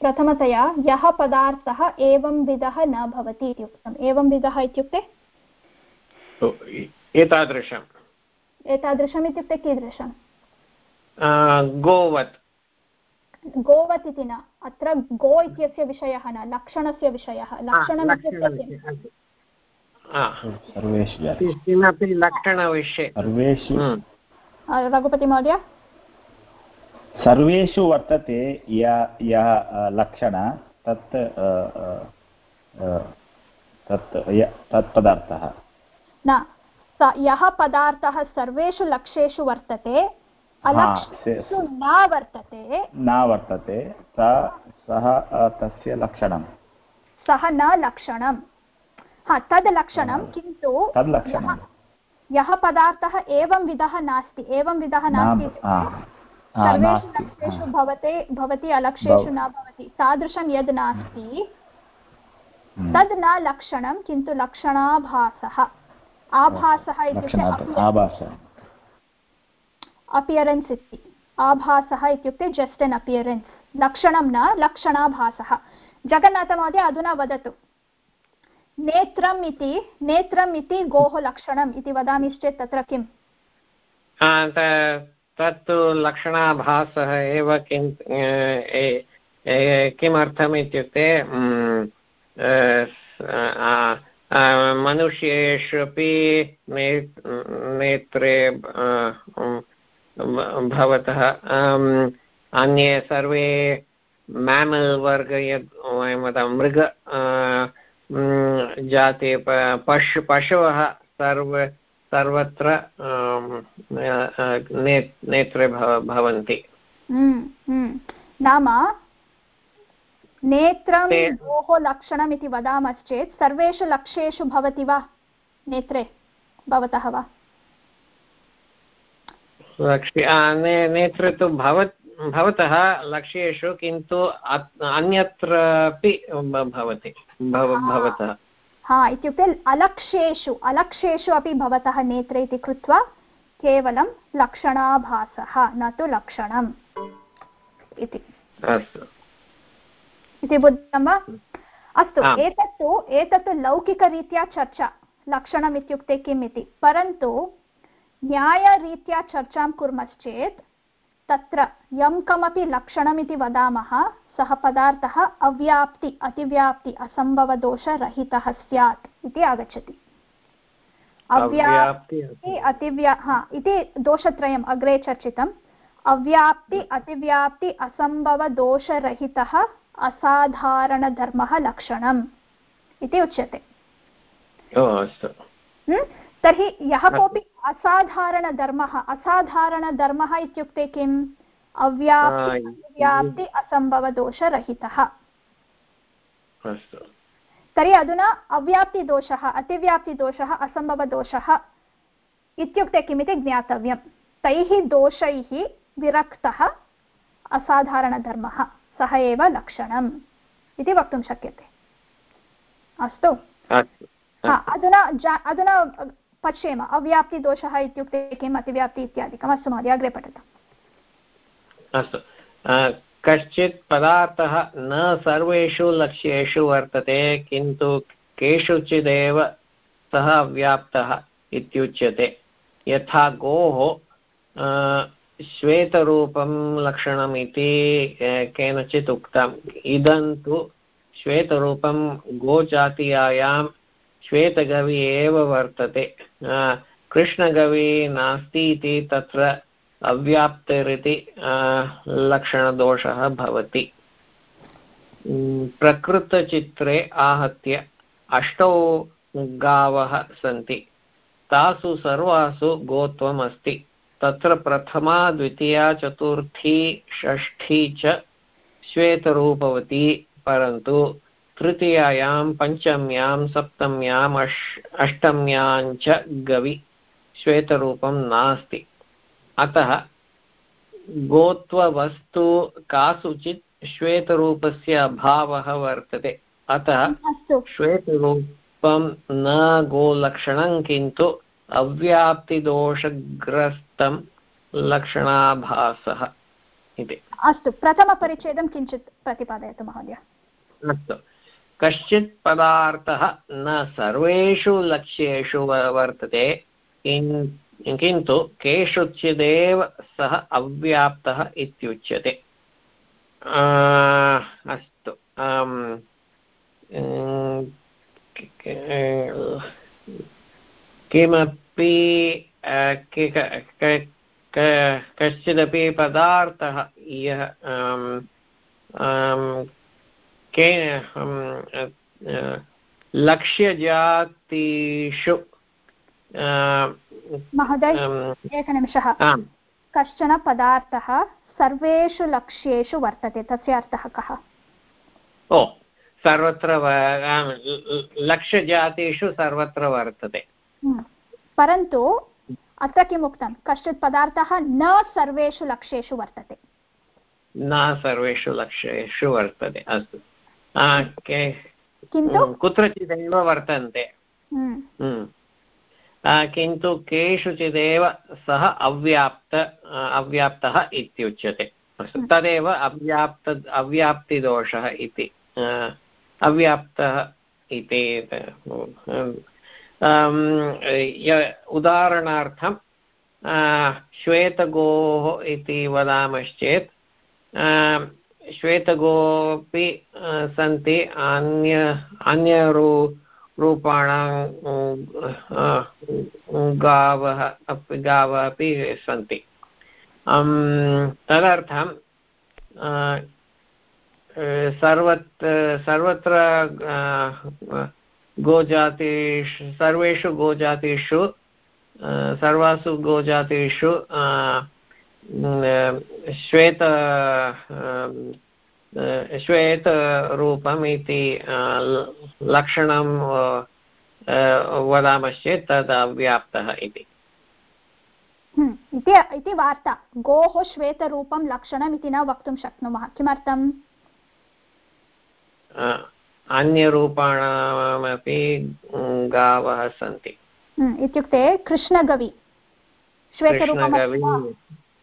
प्रथमतया यः पदार्थः एवं विधः न भवति इति उक्तम्। एवं विधः इत्युक्ते? एतादृशम्। एतादृशम् इत्युक्ते कीदृशं गोवत्। गोवत् इति न अत्र गो इत्यस्य विषयः न लक्षणस्य विषयः लक्षणम् इत्युक्ते किमपि लक्षणविषये। सर्वेषु रघुपतिमहोदय सर्वेषु वर्तते यः लक्षण तत् तत् तत् पदार्थः। न यः पदार्थः सर्वेषु लक्ष्येषु वर्तते अलक्षेषु न वर्तते। न वर्तते सः तस्य लक्षणं सः न लक्षणं हा तद् लक्षणं किन्तु यः पदार्थः एवं विधः नास्ति एवं विधः नास्ति सर्वेषु लक्ष्येषु भवते भवति अलक्ष्येषु न भवति। तादृशं यद् नास्ति तद् न लक्षणं किन्तु लक्षणाभासः। आभासः इत्युक्ते अपियरेन्स् इति आभासः इत्युक्ते जस्ट् एन् अपियरेन्स् लक्षणं न, लक्षणाभासः। जगन्नाथमहोदय अधुना वदतु। नेत्रम् इति नेत्रम् इति गोः लक्षणम् इति वदामिश्चेत् तत्र किम्? तत्तु लक्षणाभासः एव किं किमर्थम् इत्युक्ते नेत्रे भवतः अन्ये सर्वे मेमल् वर्ग यद् वयं वदामः मृग जाते पशु पशवः सर्व सर्वत्र नेत्रे भवन्ति। हम्म, हम्म। नाम नेत्रं गोः लक्षणम् इति वदामश्चेत् सर्वेषु लक्ष्येषु भवति वा? नेत्रे भवतः वा? नेत्रे तु भवत् भवतः लक्ष्येषु किन्तु अन्यत्रापि भवति। भवतः। हा इत्युक्ते अलक्ष्येषु अलक्ष्येषु अपि भवतः नेत्रे इति कृत्वा केवलं लक्षणाभासः न तु लक्षणम् इति। इति बुद्धं वा? अस्तु एतत्तु एतत्तु लौकिकरीत्या चर्चा। लक्षणम् इत्युक्ते किम् इति? परन्तु न्यायरीत्या चर्चां कुर्मश्चेत् तत्र यं कमपि लक्षणमिति वदामः सः पदार्थः अव्याप्ति अतिव्याप्ति असम्भवदोषरहितः स्यात् इति आगच्छति। अव्याप्ति अतिव्या हा इति दोषत्रयम् अग्रे चर्चितम्। अव्याप्ति अतिव्याप्ति असम्भवदोषरहितः असाधारणधर्मः लक्षणम् इति उच्यते। तर्हि यः कोऽपि असाधारणधर्मः असाधारणधर्मः इत्युक्ते किम्? अव्याप्ति व्याप्ति असम्भवदोषरहितः। तर्हि अधुना अव्याप्तिदोषः अतिव्याप्तिदोषः असम्भवदोषः इत्युक्ते किमिति ज्ञातव्यं तैः दोषैः विरक्तः असाधारणधर्मः सः एव लक्षणम् इति वक्तुं शक्यते। अस्तु। अधुना अधुना पश्येम अव्याप्तिदोषः इत्युक्ते किम्, अतिव्याप्ति इत्यादिकम्। अस्तु महोदय, अग्रे पठतु। अस्तु। कश्चित् पदार्थः न सर्वेषु लक्ष्येषु वर्तते, किन्तु केषुचिदेव सः अव्याप्तः इत्युच्यते। यथा गोः श्वेतरूपं लक्षणम् इति केनचित् उक्तम्। इदं तु श्वेतरूपं गोजातीयायां श्वेतगवि एव वर्तते। कृष्णगवि नास्ति इति तत्र अव्याप्तिरिति लक्षणदोषः भवति। प्रकृतचित्रे आहत्य अष्टौ गावः सन्ति। तासु सर्वासु गोत्वम् अस्ति तत्र प्रथमा, द्वितीया, चतुर्थी, षष्ठी च श्वेतरूपवती, परन्तु तृतीयायां पञ्चम्यां सप्तम्याम् अष् अष्टम्यां च गवि श्वेतरूपं नास्ति। अतः गोत्ववस्तु कासुचित् श्वेतरूपस्य अभावः वर्तते। अतः श्वेतरूपं न गोलक्षणं किन्तु अव्याप्तिदोषग्रस्तं लक्षणाभासः इति। अस्तु प्रथमपरिच्छेदं किञ्चित् प्रतिपादयतु महोदय। अस्तु। कश्चित् पदार्थः न सर्वेषु लक्ष्येषु वर्तते किन्तु केषुचिदेव सः अव्याप्तः इत्युच्यते। अस्तु किमपि कश्चिदपि पदार्थः, यः के लक्ष्यजातिषु महोदय एकनिमिषः। कश्चन पदार्थः सर्वेषु लक्ष्येषु वर्तते? तस्य अर्थः कः? ओ सर्वत्र लक्ष्यजातिषु सर्वत्र वर्तते। परन्तु अत्र किम् उक्तं? कश्चित् पदार्थः न सर्वेषु लक्ष्येषु वर्तते। न सर्वेषु लक्ष्येषु वर्तते अस्तु। किन्तु कुत्रचिदेव वर्तन्ते किन्तु केषुचिदेव सः अव्याप्त अव्याप्तः इत्युच्यते तदेव अव्याप्त अव्याप्तिदोषः इति अव्याप्तः इति उदाहरणार्थं श्वेतगोः इति वदामश्चेत् श्वेतगोपि सन्ति अन्य, अन्यरू, रूपाणां गावः, अपि गावः अपि सन्ति। तदर्थं सर्वत्, सर्वत्र गोजातिषु, सर्वेषु गोजातिषु सर्वासु गोजातिषु श्वेत श्वेतरूपम् इति लक्षणं वदामश्चेत् तद् अव्याप्तः इति। हम्म, इति वार्ता। गोः श्वेतरूपं लक्षणम् इति न वक्तुं शक्नुमः। किमर्थम्? अन्यरूपाणामपि गावः सन्ति। हम्म, इत्युक्ते कृष्णगवि। कृष्णगवि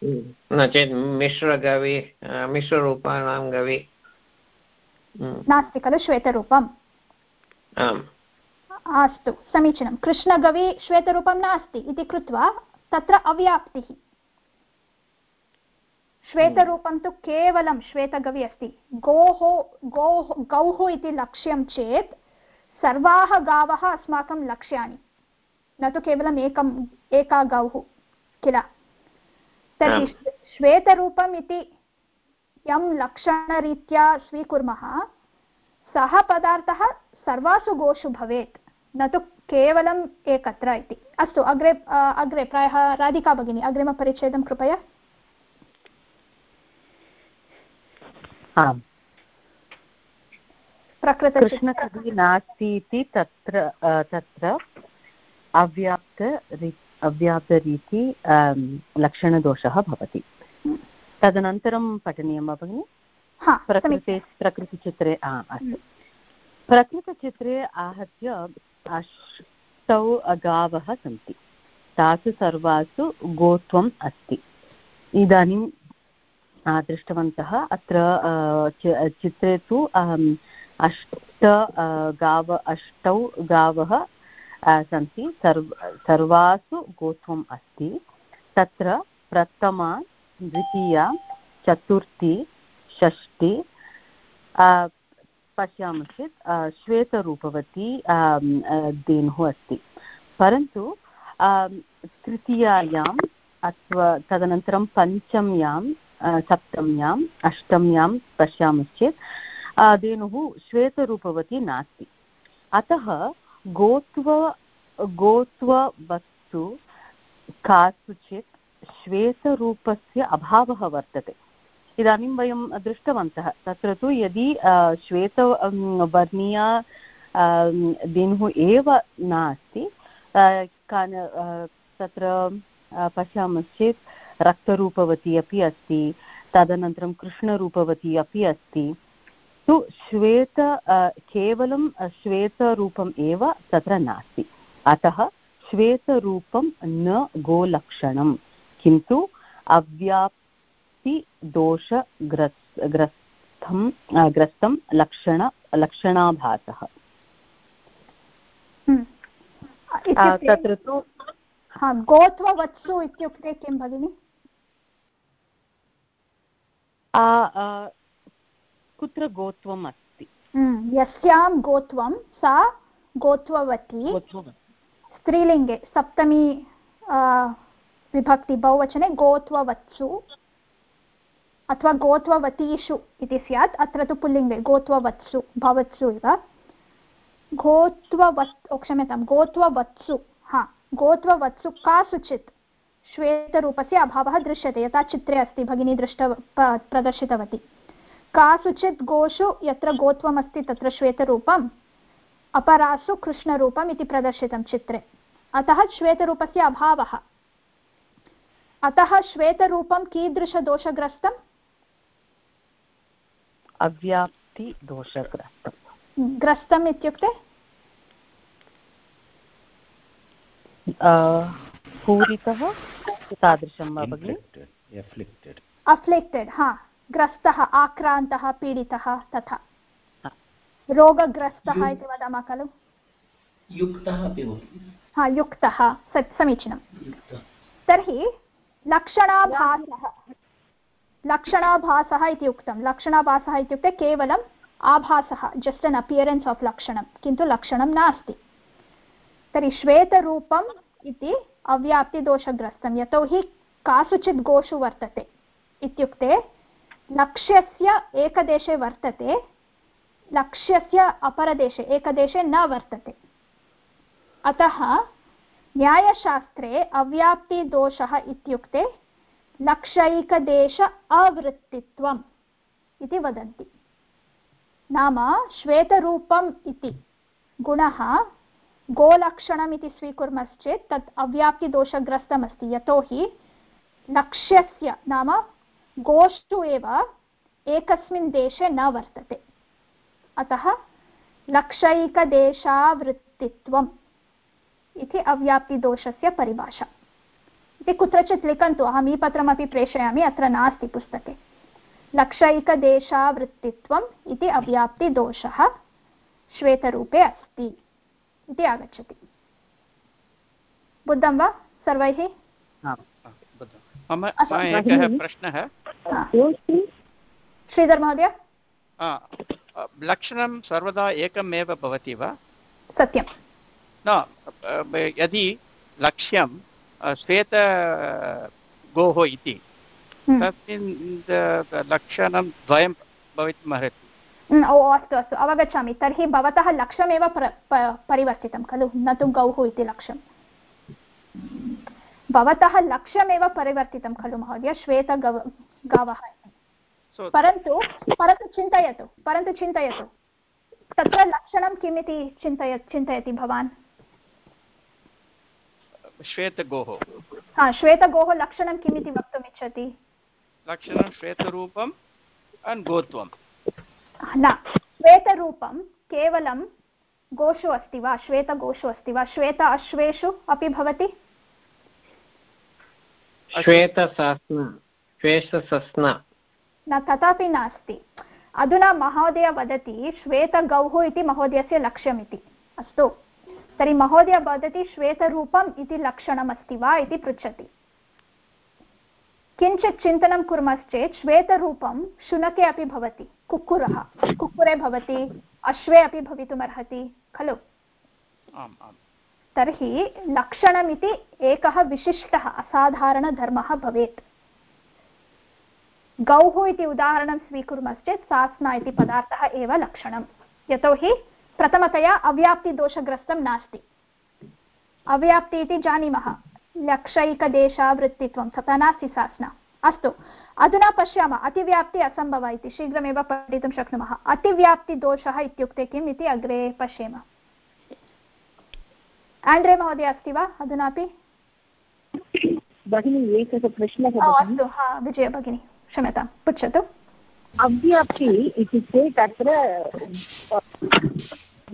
न चेत् मिश्रगवि मिश्ररूपाणां गवि। नास्ति खलु श्वेतरूपम्। आम्। अस्तु समीचीनं। कृष्णगवि श्वेतरूपं नास्ति इति कृत्वा तत्र अव्याप्तिः। श्वेतरूपं तु केवलं श्वेतगवि अस्ति। गोः गोः गौः इति लक्ष्यं चेत् सर्वाः गावः अस्माकं लक्ष्याणि। न तु केवलम् एकम् एका गौः किल। तर्हि श्वेतरूपम् इति यं लक्षणरीत्या स्वीकुर्मः सः पदार्थः सर्वासु गोषु भवेत् न तु केवलम् एकत्र इति। अस्तु अग्रे अग्रे प्रायः राधिका भगिनी अग्रिमपरिच्छेदं कृपया। आम्। कृष्णकवि नास्ति इति तत्र तत्र अव्याप्त अव्याप्तरीति लक्षणदोषः भवति। तदनन्तरं पठनीयं वा भगिनि? प्रकृते प्रकृतिचित्रे अस्तु। प्रकृतचित्रे आहत्य अष्टौ गावः सन्ति। तासु सर्वासु गोत्वम् अस्ति। इदानीं दृष्टवन्तः अत्र चित्रे तु अष्ट गाव अष्टौ गावः सन्ति। सर्व, सर्वासु गोत्वम् अस्ति। तत्र प्रथमा, द्वितीया, चतुर्थी षष्टि पश्यामश्चेत् श्वेतरूपवती धेनुः अस्ति। परन्तु तृतीयायाम् अथवा तदनन्तरं पञ्चम्यां सप्तम्याम् अष्टम्यां पश्यामश्चेत् धेनुः श्वेतरूपवती नास्ति। अतः गोत्व, गोत्ववस्तु कासुचित् श्वेतरूपस्य अभावः वर्तते। इदानीं वयं दृष्टवन्तः, तत्र तु यदि श्वेत वर्णीया धेनुः एव नास्ति तत्र पश्यामश्चेत् रक्तरूपवती अपि अस्ति, तदनन्तरं कृष्णरूपवती अपि अस्ति। तु श्वेत केवलं श्वेतरूपम् एव तत्र नास्ति। अतः श्वेतरूपं न गोलक्षणं किन्तु अव्याप्तिदोषग्रस् ग्रस्थं ग्रस्तं लक्षण लक्षणाभासः। हम्म। तत्र तु गोत्ववत्सु इत्युक्ते किं भगिनि? कुत्र गोत्वम् अस्ति। हम्म, यस्यां गोत्वं सा गोत्ववती। स्त्रीलिङ्गे सप्तमी विभक्ति बहुवचने गोत्ववत्सु अथवा गोत्ववतीषु इति स्यात् अत्र तु पुल्लिङ्गे गोत्ववत्सु भवत्सु इव। गोत्ववत् क्षम्यतां गोत्ववत्सु हा गोत्ववत्सु कासुचित् श्वेतरूपस्य अभावः दृश्यते यथा चित्रे अस्ति भगिनी दृष्ट प्रदर्शितवती। कासुचित् गोषु यत्र गोत्वमस्ति तत्र श्वेतरूपम् अपरासु कृष्णरूपम् इति प्रदर्शितं चित्रे। अतः श्वेतरूपस्य अभावः। अतः श्वेतरूपं कीदृशदोषग्रस्तम्? अव्याप्तिदोषग्रस्तम् ग्रस्तम् इत्युक्ते? पूरितः तादृशं वा भगिनि? अफ्लिक्टेड् हा। ग्रस्तः आक्रान्तः पीडितः तथा। रोगग्रस्तः इति वदामः खलु? हा युक्तः सत् समीचीनं तर्हि लक्षणाभासः। लक्षणाभासः इति उक्तं। लक्षणाभासः इत्युक्ते केवलं आभासः जस्ट् एन् अपियरेन्स् आफ् लक्षणं किन्तु लक्षणं नास्ति। तर्हि श्वेतरूपम् इति अव्याप्तिदोषग्रस्तं यतोहि कासुचित् गोषु वर्तते। इत्युक्ते लक्ष्यस्य एकदेशे वर्तते, लक्ष्यस्य अपरदेशे, एकदेशे न वर्तते। अतः न्यायशास्त्रे अव्याप्तिदोषः इत्युक्ते लक्षैकदेश अवृत्तित्वम् इति वदन्ति। नाम श्वेतरूपम् इति। गुणः गोलक्षणम् स्वीकुर्मश्चेत् तत् अव्याप्तिदोषग्रस्तमस्ति यतोहि लक्ष्यस्य नाम गोष्ठु एव एकस्मिन् देशे न वर्तते। अतः लक्षैकदेशावृत्तित्वम् इति अव्याप्तिदोषस्य परिभाषा। इति कुत्रचित् लिखन्तु अहम् ई पत्रमपि प्रेषयामि, अत्र नास्ति पुस्तके। लक्षैकदेशावृत्तित्वम् इति अव्याप्तिदोषः श्वेतरूपे अस्ति इति आगच्छति। बुद्धं वा सर्वैः? मम एकः प्रश्नः। श्रीधर् महोदय? लक्षणं सर्वदा एकमेव भवति वा? सत्यं न यदि लक्ष्यं श्वेत गोः इति तस्मिन् लक्षणं द्वयं भवितुमर्हति ओ अस्तु अस्तु अवगच्छामि। तर्हि भवतः लक्ष्यमेव परिवर्तितं खलु? न तु गौः इति लक्ष्यं भवतः लक्ष्यमेव परिवर्तितं खलु महोदय श्वेतगव गावः। परन्तु परन्तु चिन्तयतु परन्तु चिन्तयतु। तत्र लक्षणं किम् इति चिन्तय चिन्तयति भवान्? श्वेतगोः। हा श्वेतगोः लक्षणं किम् इति वक्तुम् इच्छति लक्षणं श्वेतरूपं गोत्वं न श्वेतरूपं केवलं गोषु अस्ति वा? श्वेतगोषु अस्ति वा? श्वेत अश्वेषु अपि भवति? श्वेतसस्न न तथापि नास्ति। अधुना महोदय वदति श्वेतगौः इति महोदयस्य लक्ष्यमिति। अस्तु। तर्हि महोदय वदति श्वेतरूपम् इति लक्षणमस्ति वा इति पृच्छति। किञ्चित् चिन्तनं कुर्मश्चेत् श्वेतरूपं शुनके अपि भवति। कुक्कुरः। कुक्कुरे भवति। अश्वे अपि भवितुमर्हति। खलु? तर्हि लक्षणमिति एकः विशिष्टः असाधारणधर्मः भवेत्। गौः इति उदाहरणं स्वीकुर्मश्चेत् सास्ना इति पदार्थः एव लक्षणं यतोहि प्रथमतया अव्याप्तिदोषग्रस्तं नास्ति। अव्याप्ति इति जानीमः। लक्षैकदेशावृत्तित्वं तथा नास्ति सास्ना। अस्तु, अधुना पश्यामः। अतिव्याप्ति असम्भव इति शीघ्रमेव पठितुं शक्नुमः। अतिव्याप्तिदोषः इत्युक्ते किम् इति अग्रे पश्येम। आण्ड्रे महोदय अस्ति वा? अधुनापि? भगिनी एकः प्रश्नः अस्तु हा विजय भगिनी क्षम्यतां पृच्छतु। अव्याप्ति इत्युक्ते तत्र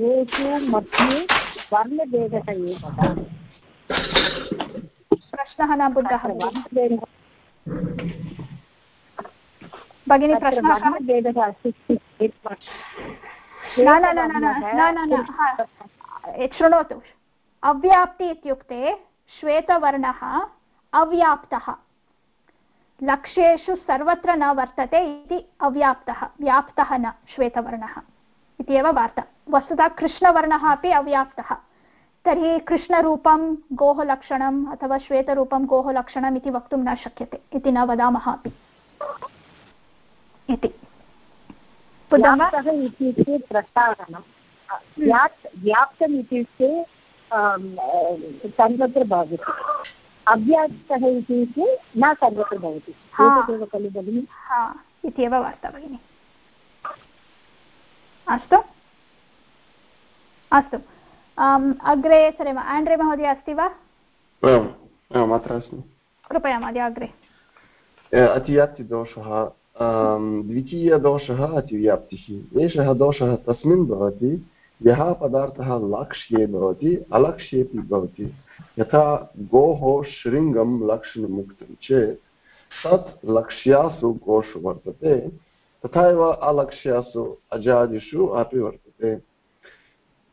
येषु मध्ये वर्णभेदः एव। प्रश्नः न बुद्धः भगिनी। प्रश्नः अस्ति न न न न न न शृणोतु। अव्याप्ति इत्युक्ते श्वेतवर्णः अव्याप्तः। लक्ष्येषु सर्वत्र न वर्तते इति अव्याप्तः, व्याप्तः न श्वेतवर्णः इति एव वार्ता। वस्तुतः कृष्णवर्णः अपि अव्याप्तः। तर्हि कृष्णरूपं गोः लक्षणम् अथवा श्वेतरूपं गोः लक्षणम् इति वक्तुं न शक्यते इति न वदामः अपि। इति। इत्युक्ते प्रसारणं व्याप्तम् इत्युक्ते सर्वत्र भवति। अव्याप्तः इत्युक्ते न सर्वत्र भवति। एतदेव खलु भगिनि। इत्येव वार्ता भगिनि। अस्तु। अस्तु। अग्रे सरेम आण्ड्रे महोदय अस्ति वा? आम् अत्र अस्मि। कृपया महोदय अग्रे। अतिव्याप्तिदोषः द्वितीयदोषः अतिव्याप्तिः। एषः दोषः तस्मिन् भवति। यः पदार्थः लक्ष्ये भवति अलक्ष्येपि भवति, यथा गोः शृङ्गं लक्षणमुक्तं चेत्, तत् लक्ष्यासु गोषु वर्तते, तथा एव अलक्ष्यासु अजादिषु अपि वर्तते।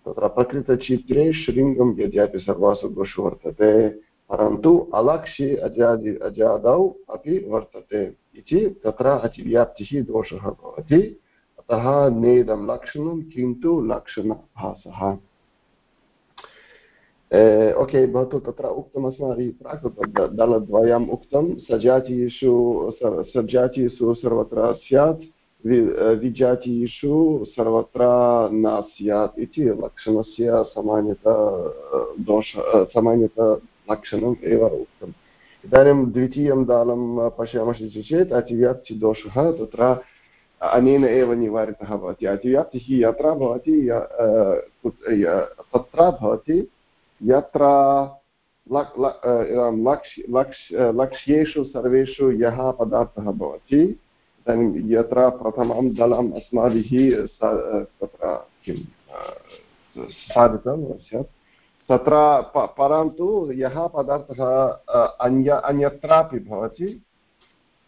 तत्र प्रकृतचित्रे शृङ्गं यद्यपि सर्वासु गोषु वर्तते, परन्तु अलक्ष्ये अजादि, अजादौ अपि वर्तते इति तत्र अतिव्याप्तिः दोषः भवति। अतः नेदं लक्षणं किन्तु लक्षणभासः। ओके, भवतु तत्र उक्तम् अस्माभिः प्राक् दलद्वयम् उक्तं सजातीयेषु सजातीयेषु सर्वत्र स्यात् विजातीयेषु सर्वत्र न स्यात् इति लक्षणस्य सामान्यतः, दोष, सामान्यतः लक्षणम् एव उक्तम्। इदानीं द्वितीयं दालं पश्यामश्चेत्, अतिव्याप्तिदोषः तत्र अनेन एव निवारितः भवति अतिव्याप्तिः यत्र भवति तत्र भवति यत्र लक्ष्येषु सर्वेषु यः पदार्थः भवति इदानीं यत्र प्रथमं दलम् अस्माभिः तत्र किं साधितं स्यात् तत्र परन्तु यः पदार्थः अन्य अन्यत्रापि भवति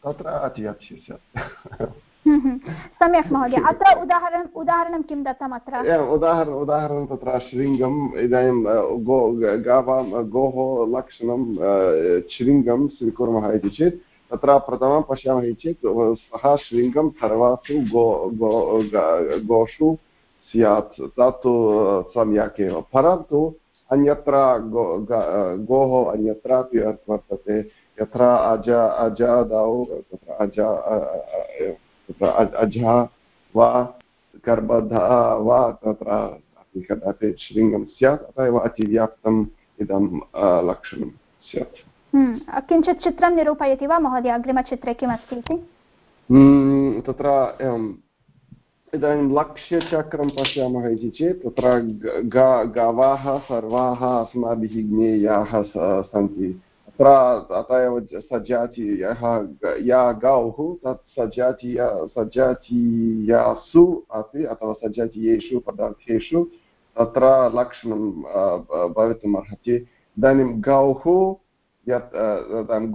तत्र अतिव्याप्तिः स्यात्। सम्यक् महोदय। अत्र उदाहरणम् उदाहरणं किं दत्तम् अत्र? उदाहरण, उदाहरणं तत्र शृङ्गम्, इदानीं गो गावां गोः लक्षणं शृङ्गं स्वीकुर्मः इति चेत्, तत्र प्रथमं पश्यामः चेत्, सः शृङ्गं सर्वासु गो गो गोषु स्यात्, तत्तु, सम्यक् एव। परन्तु अन्यत्र गो, गोः अन्यत्रापि वर्तते। यत्र अज, अजादौ, तत्र अज तत्र अजः वा गर्भधः वा तत्र कदाचित् शृङ्गं स्यात् अतः एव अतिव्याप्तम् इदं लक्षणं स्यात्। हम्म, किञ्चित् चित्रं निरूपयति वा महोदय? अग्रिमचित्रे किमस्ति इति? हम्म, तत्र एवं इदानीं लक्ष्यचक्रं पश्यामः इति चेत् तत्र गावः सर्वाः अस्माभिः ज्ञेयाः सन्ति। अत्र अत एव सजातीयः या गौः तत् सजातीय सजातीयासु अपि अथवा सजातीयेषु पदार्थेषु तत्र लक्षणं भवितुम् अर्हति। इदानीं गौः यत्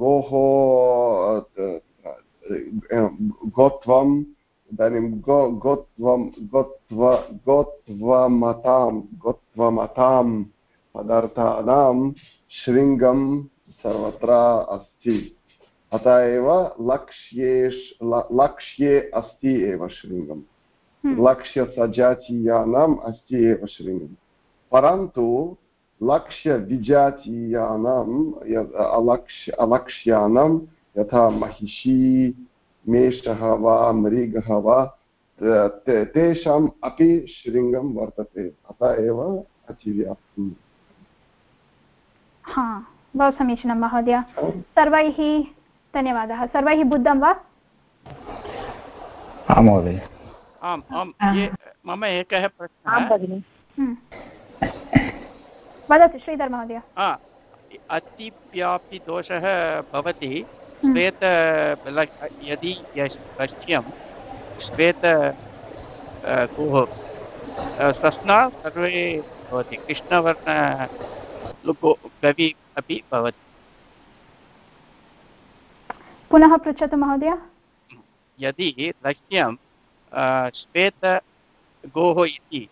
गोः गोत्वं इदानीं गो गोत्वं, गोत्व, गोत्वमतां गोत्वमतां पदार्थानां शृङ्गं सर्वत्र अस्ति। अतः एव लक्ष्येष् लक्ष्ये अस्ति एव शृङ्गं हम्म। लक्ष्यसजातीयानाम् अस्ति एव शृङ्गं परन्तु लक्ष्यविजातीयानां अलक्ष्य अलक्ष्यानां यथा महिषी मेषः वा मृगः वा तेषाम् अपि शृङ्गं वर्तते। अतः एव अतिव्याप्तम् बहु समीचीनं महोदय. सर्वैः धन्यवादः. सर्वैः बुद्धं वा? आं महोदय. आम् आं मम एकः प्रश्नः। हम्म। वदतु श्रीधर महोदय. अतिव्याप्तिदोषः भवति। श्वेत यदि लक्ष्यं श्वेत गोः सस्ना सर्वे भवति। कृष्णवर्ण गवि अपि भवति। पुनः पृच्छतु महोदय। यदि लक्ष्यं श्वेत गोः इति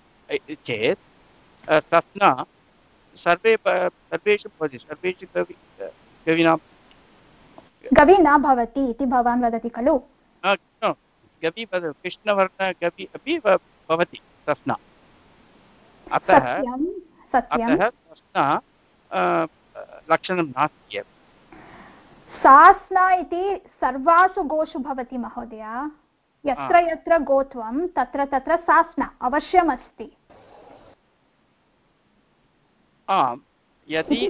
चेत् सस्ना सर्वे सर्वेषु भवति सर्वेषु गवि गवीनां गवि न भवति इति भवान् वदति खलु? गवि कृष्णवर्ण गवि अपि भवति तस्ना अतः अतः तस्ना लक्षणं नास्ति एव। सास्ना इति सर्वासु गोषु भवति महोदय। यत्र यत्र गोत्वं तत्र तत्र सास्ना अवश्यमस्ति। आम् यदि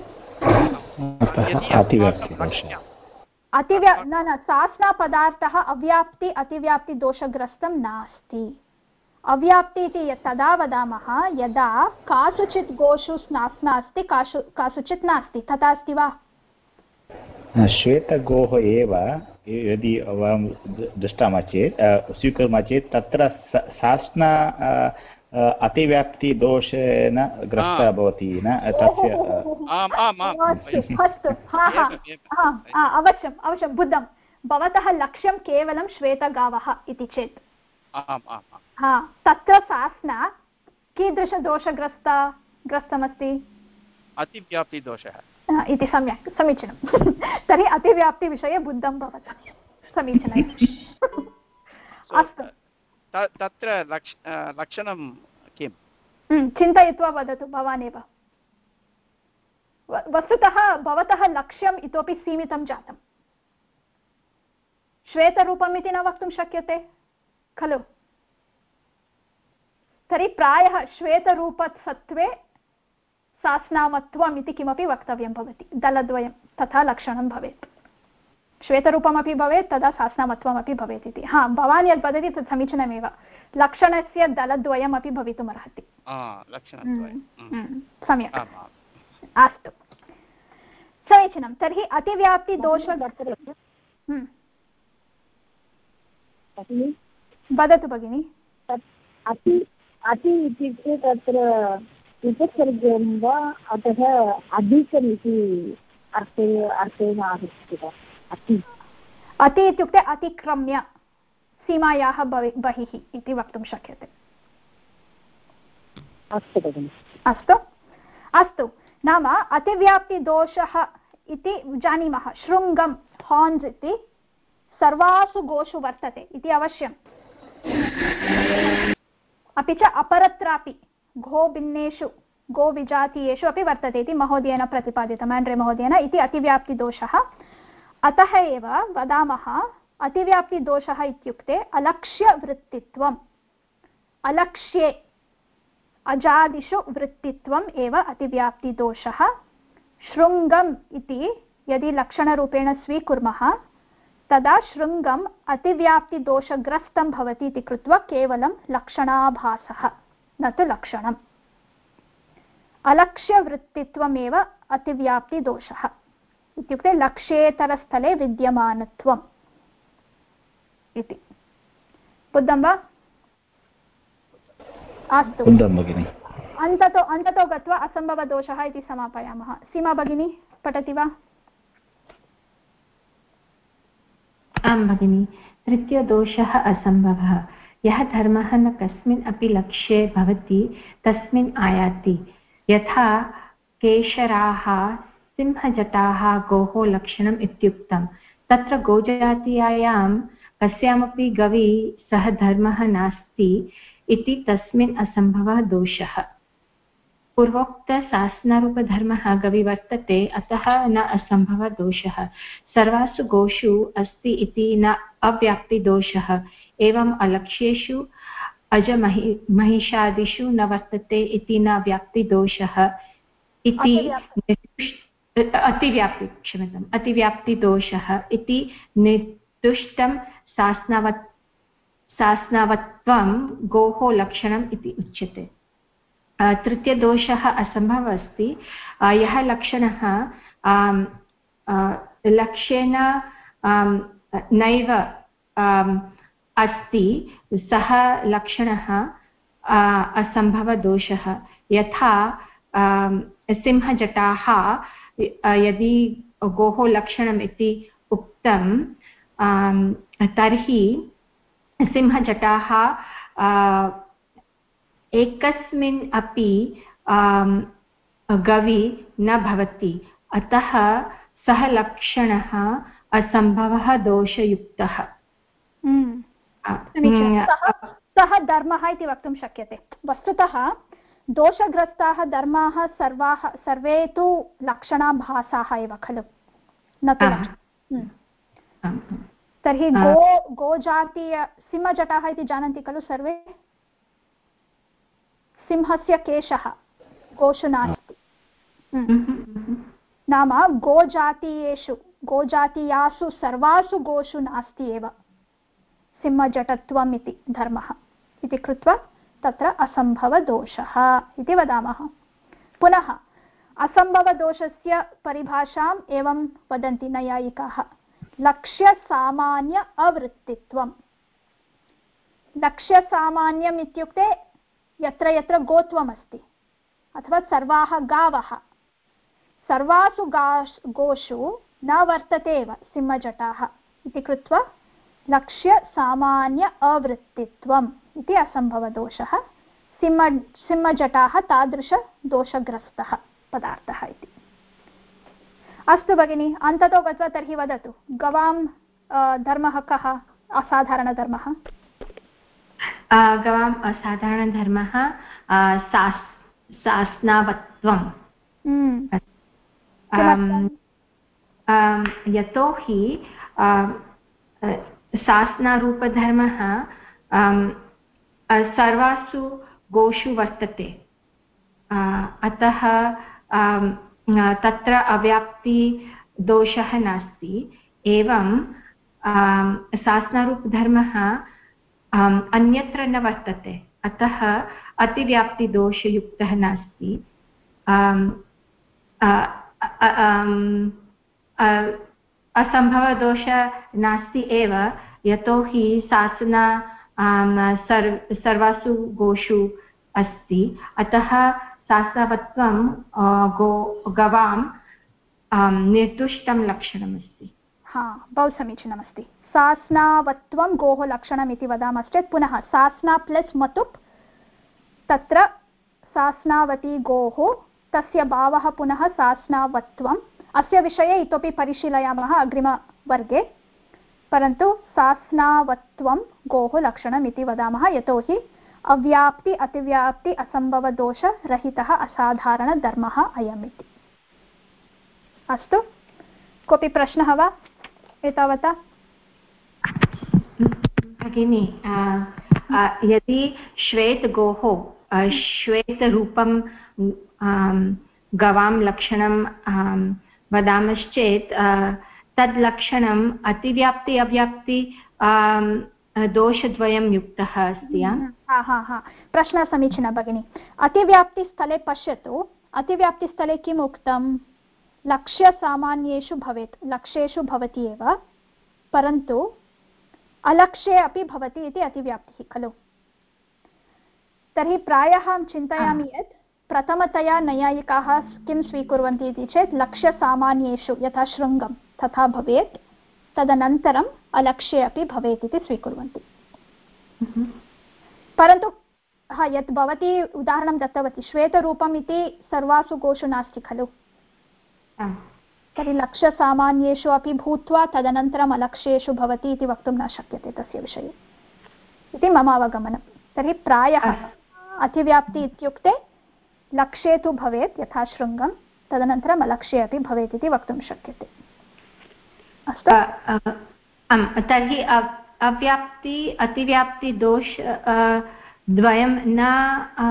अतिव्या न न सास्नापदार्थः अव्याप्ति अतिव्याप्तिदोषग्रस्तं नास्ति। अव्याप्ति इति तदा वदामः यदा कासुचित् गोषु स्नास्ना अस्ति कासु कासुचित् नास्ति तथा अस्ति वा? श्वेतगोः एव यदि वयं दृष्टामः चेत् स्वीकुर्मः चेत् तत्र सास्ना अतिव्याप्तिदोषेण ग्रस्तः भवति न? तस्य अवश्यम् अवश्यं बुद्धं भवतः लक्ष्यं केवलं श्वेतगावः इति चेत्। हा तत्र सास्ना कीदृशदोषग्रस्त ग्रस्तमस्ति? अतिव्याप्तिदोषः। इति सम्यक् समीचीनं। तर्हि अतिव्याप्तिविषये बुद्धं भवतः। समीचीनम्। अस्तु। तत्र लक्ष लक्षणं हम्म, चिन्तयित्वा वदतु भवान् एव वस्तुतः भवतः लक्ष्यम् इतोपि सीमितं जातम्। श्वेतरूपम् इति न वक्तुं शक्यते। खलु। तर्हि प्रायः श्वेतरूपसत्त्वे सास्नामत्वम् इति किमपि वक्तव्यं भवति। दलद्वयं तथा लक्षणं भवेत्। श्वेतरूपमपि भवेत् तदा सास्नामत्वमपि भवेत् इति। हा भवान् यद् वदति तत् समीचीनमेव। लक्षणस्य दलद्वयमपि भवितुमर्हति। हम्म, हम्म, सम्यक्। अस्तु। समीचीनं। तर्हि अतिव्याप्तिदोष हम्म। वदतु भगिनि। अति अति इत्युक्ते तत्र उपसर्गं वा अतः अधिकम् इति अर्थे अर्थेन आगच्छति वा? अति। अति इत्युक्ते अतिक्रम्य सीमायाः बहिः इति वक्तुं शक्यते। अस्तु भगिनि। अस्तु? अस्तु। नाम अतिव्याप्तिदोषः इति जानीमः। शृङ्गं हार्न्स् इति सर्वासु गोषु वर्तते इति अवश्यम्। अपि च अपरत्रापि गोभिन्नेषु, गोविजातीयेषु अपि वर्तते इति महोदयेन प्रतिपादितम्, आण्ड्रे महोदयेन इति अतिव्याप्तिदोषः। अतः एव वदामः, अतिव्याप्तिदोषः इत्युक्ते अलक्ष्यवृत्तित्वम्। अलक्ष्ये, अजादिषु वृत्तित्वम् एव अतिव्याप्तिदोषः। शृङ्गम् इति यदि लक्षणरूपेण स्वीकुर्मः तदा शृङ्गम् अतिव्याप्तिदोषग्रस्तं भवति इति कृत्वा केवलं लक्षणाभासः न तु लक्षणम्। अलक्ष्यवृत्तित्वमेव अतिव्याप्तिदोषः। इत्युक्ते लक्ष्येतरस्थले विद्यमानत्वम् इति। बुद्धं वा? अस्तु। अन्ततो अन्ततो गत्वा असम्भवदोषः इति समापयामः। सीमा भगिनी पठति वा? आं भगिनि। तृतीयदोषः असम्भवः। यः धर्मः न कस्मिन् अपि लक्ष्ये भवति, तस्मिन् आयाति। यथा केशराः, सिंहजटाः गोः लक्षणम् इत्युक्तं तत्र गोजातीयायां कस्यामपि गवि सः धर्मः नास्ति इति तस्मिन् असम्भवः दोषः। पूर्वोक्तशासनारूपधर्मः गवि वर्तते अतः न असम्भवः दोषः। सर्वासु गोषु अस्ति इति न अव्याप्तिदोषः। एवम् अलक्ष्येषु अजमहि महिषादिषु न वर्तते इति न व्याप्तिदोषः। इति अतिव्याप्ति। क्षम्यताम् अतिव्याप्तिदोषः इति निर्दुष्टं शासनावत् शासनावत्वं गोः लक्षणम् इति उच्यते। तृतीयदोषः असम्भवः अस्ति यः लक्षणः लक्ष्येन नैव अस्ति, सः लक्षणः असम्भवदोषः। यथा सिंहजटाः यदि गोः लक्षणम् इति उक्तं तर्हि सिंहजटाः एकस्मिन् अपि गवि न भवति। अतः सः लक्षणः असम्भवः दोषयुक्तः। हम्म। हम्म। सः धर्मः इति वक्तुं शक्यते। वस्तुतः दोषग्रस्ताः धर्माः सर्वाः सर्वे तु लक्षणाभासाः एव खलु। न तु हम्म। तर्हि गो गोजातीय सिंहजटाः इति जानन्ति खलु सर्वे? सिंहस्य केशः। गोषु नास्ति। हम्म। नाम गोजातीयेषु गोजातीयासु सर्वासु गोषु नास्ति एव। सिंहजटत्वम् इति धर्मः। इति कृत्वा तत्र असम्भवदोषः इति वदामः। पुनः असम्भवदोषस्य परिभाषाम् एवं वदन्ति नैयायिकाः। लक्ष्यसामान्य अवृत्तित्वं लक्ष्यसामान्यम् इत्युक्ते यत्र यत्र गोत्वमस्ति। अथवा सर्वाः गावः। सर्वासु गा गोषु न वर्तते एव सिंहजटाः इति कृत्वा लक्ष्यसामान्य अवृत्तित्वम् इति असम्भवदोषः। सिंह, सिंहजटाः तादृशदोषग्रस्तः पदार्थः इति। अस्तु भगिनि, अन्ततो गत्वा तर्हि वदतु, गवां धर्मः कः? असाधारणधर्मः। गवाम् साधारणधर्मः सास् सास्नावत्वम्। यतोहि सास्नारूपधर्मः सर्वासु गोषु वर्तते। अतः तत्र अव्याप्तिदोषः नास्ति। एवं सास्नारूपधर्मः अन्यत्र न वर्तते। अतः अतिव्याप्तिदोषयुक्तः नास्ति। असम्भवदोष नास्ति एव। यतोहि सासना सर्, सर्वासु गोषु अस्ति। अतः सासवत्वं गो, गवां निर्दुष्टं लक्षणमस्ति। हा, बहु समीचीनमस्ति। सास्नावत्वं गोः लक्षणम् इति वदामश्चेत् पुनः सास्ना प्लस् मतुप्, तत्र सास्नावती गोः, तस्य भावः पुनः सास्नावत्वम् अस्य विषये इतोपि परिशीलयामः अग्रिमवर्गे। परन्तु सास्नावत्वं गोः लक्षणम् इति वदामः, यतोहि अव्याप्ति, अतिव्याप्ति, असम्भवदोषरहितः असाधारणधर्मः अयम् इति अस्तु, कोऽपि प्रश्नः वा? एतावता? भगिनि यदि श्वेतगोः श्वेतरूपं गवां लक्षणं वदामश्चेत् तद् लक्षणम् अतिव्याप्ति, अव्याप्ति दोषद्वयं युक्तः अस्ति हा हा हा, प्रश्नः समीचीनः, भगिनि। अतिव्याप्तिस्थले पश्यतु, अतिव्याप्तिस्थले किम् उक्तं? लक्ष्यसामान्येषु भवेत्, लक्ष्येषु भवति एव, परन्तु अलक्ष्ये अपि भवति इति अतिव्याप्तिः खलु? तर्हि प्रायः अहं चिन्तयामि यत् प्रथमतया नैयायिकाः किं स्वीकुर्वन्ति इति चेत् लक्ष्यसामान्येषु यथा शृङ्गं तथा भवेत् तदनन्तरम् अलक्ष्ये अपि भवेत् इति स्वीकुर्वन्ति। परन्तु हा यत् भवती उदाहरणं दत्तवती श्वेतरूपम् इति सर्वासु गोषु नास्ति खलु? तर्हि लक्ष्यसामान्येषु अपि भूत्वा तदनन्तरम् अलक्ष्येषु भवति इति वक्तुं न शक्यते तस्य विषये। इति मम अवगमनं। तर्हि प्रायः अतिव्याप्ति इत्युक्ते लक्ष्ये तु भवेत् यथा शृङ्गं तदनन्तरम् अलक्ष्ये अपि भवेत् इति वक्तुं शक्यते। अस्तु? तर्हि अव्याप्ति अतिव्याप्तिदोष द्वयं न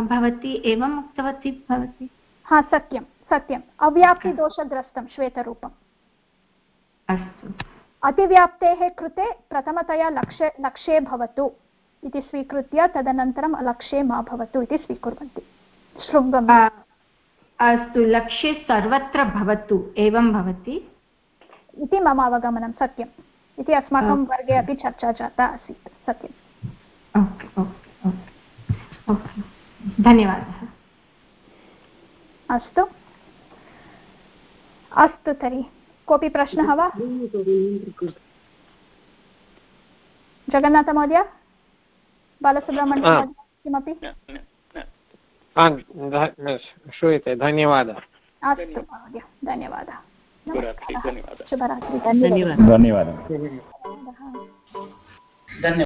भवति एवम् उक्तवती भवती? हा सत्यं सत्यम्। अव्याप्तिदोषग्रस्तं श्वेतरूपम्। अस्तु। अतिव्याप्तेः कृते प्रथमतया लक्ष्ये लक्ष्ये भवतु इति स्वीकृत्य तदनन्तरम् अलक्ष्ये मा भवतु इति स्वीकुर्वन्ति। शृङ्गम्। अस्तु लक्ष्ये सर्वत्र भवतु एवं भवति? इति मम अवगमनं सत्यम्। इति अस्माकं वर्गे अपि चर्चा जाता आसीत् सत्यम्। धन्यवादः। अस्तु। अस्तु तर्हि। कोऽपि प्रश्नः वा? जगन्नाथमहोदय? बालसुब्रह्मण्यं किमपि? श्रूयते धन्यवादः। अस्तु महोदय धन्यवादः। धन्यवादः। शुभरात्रि। धन्यवादः। धन्यवादः।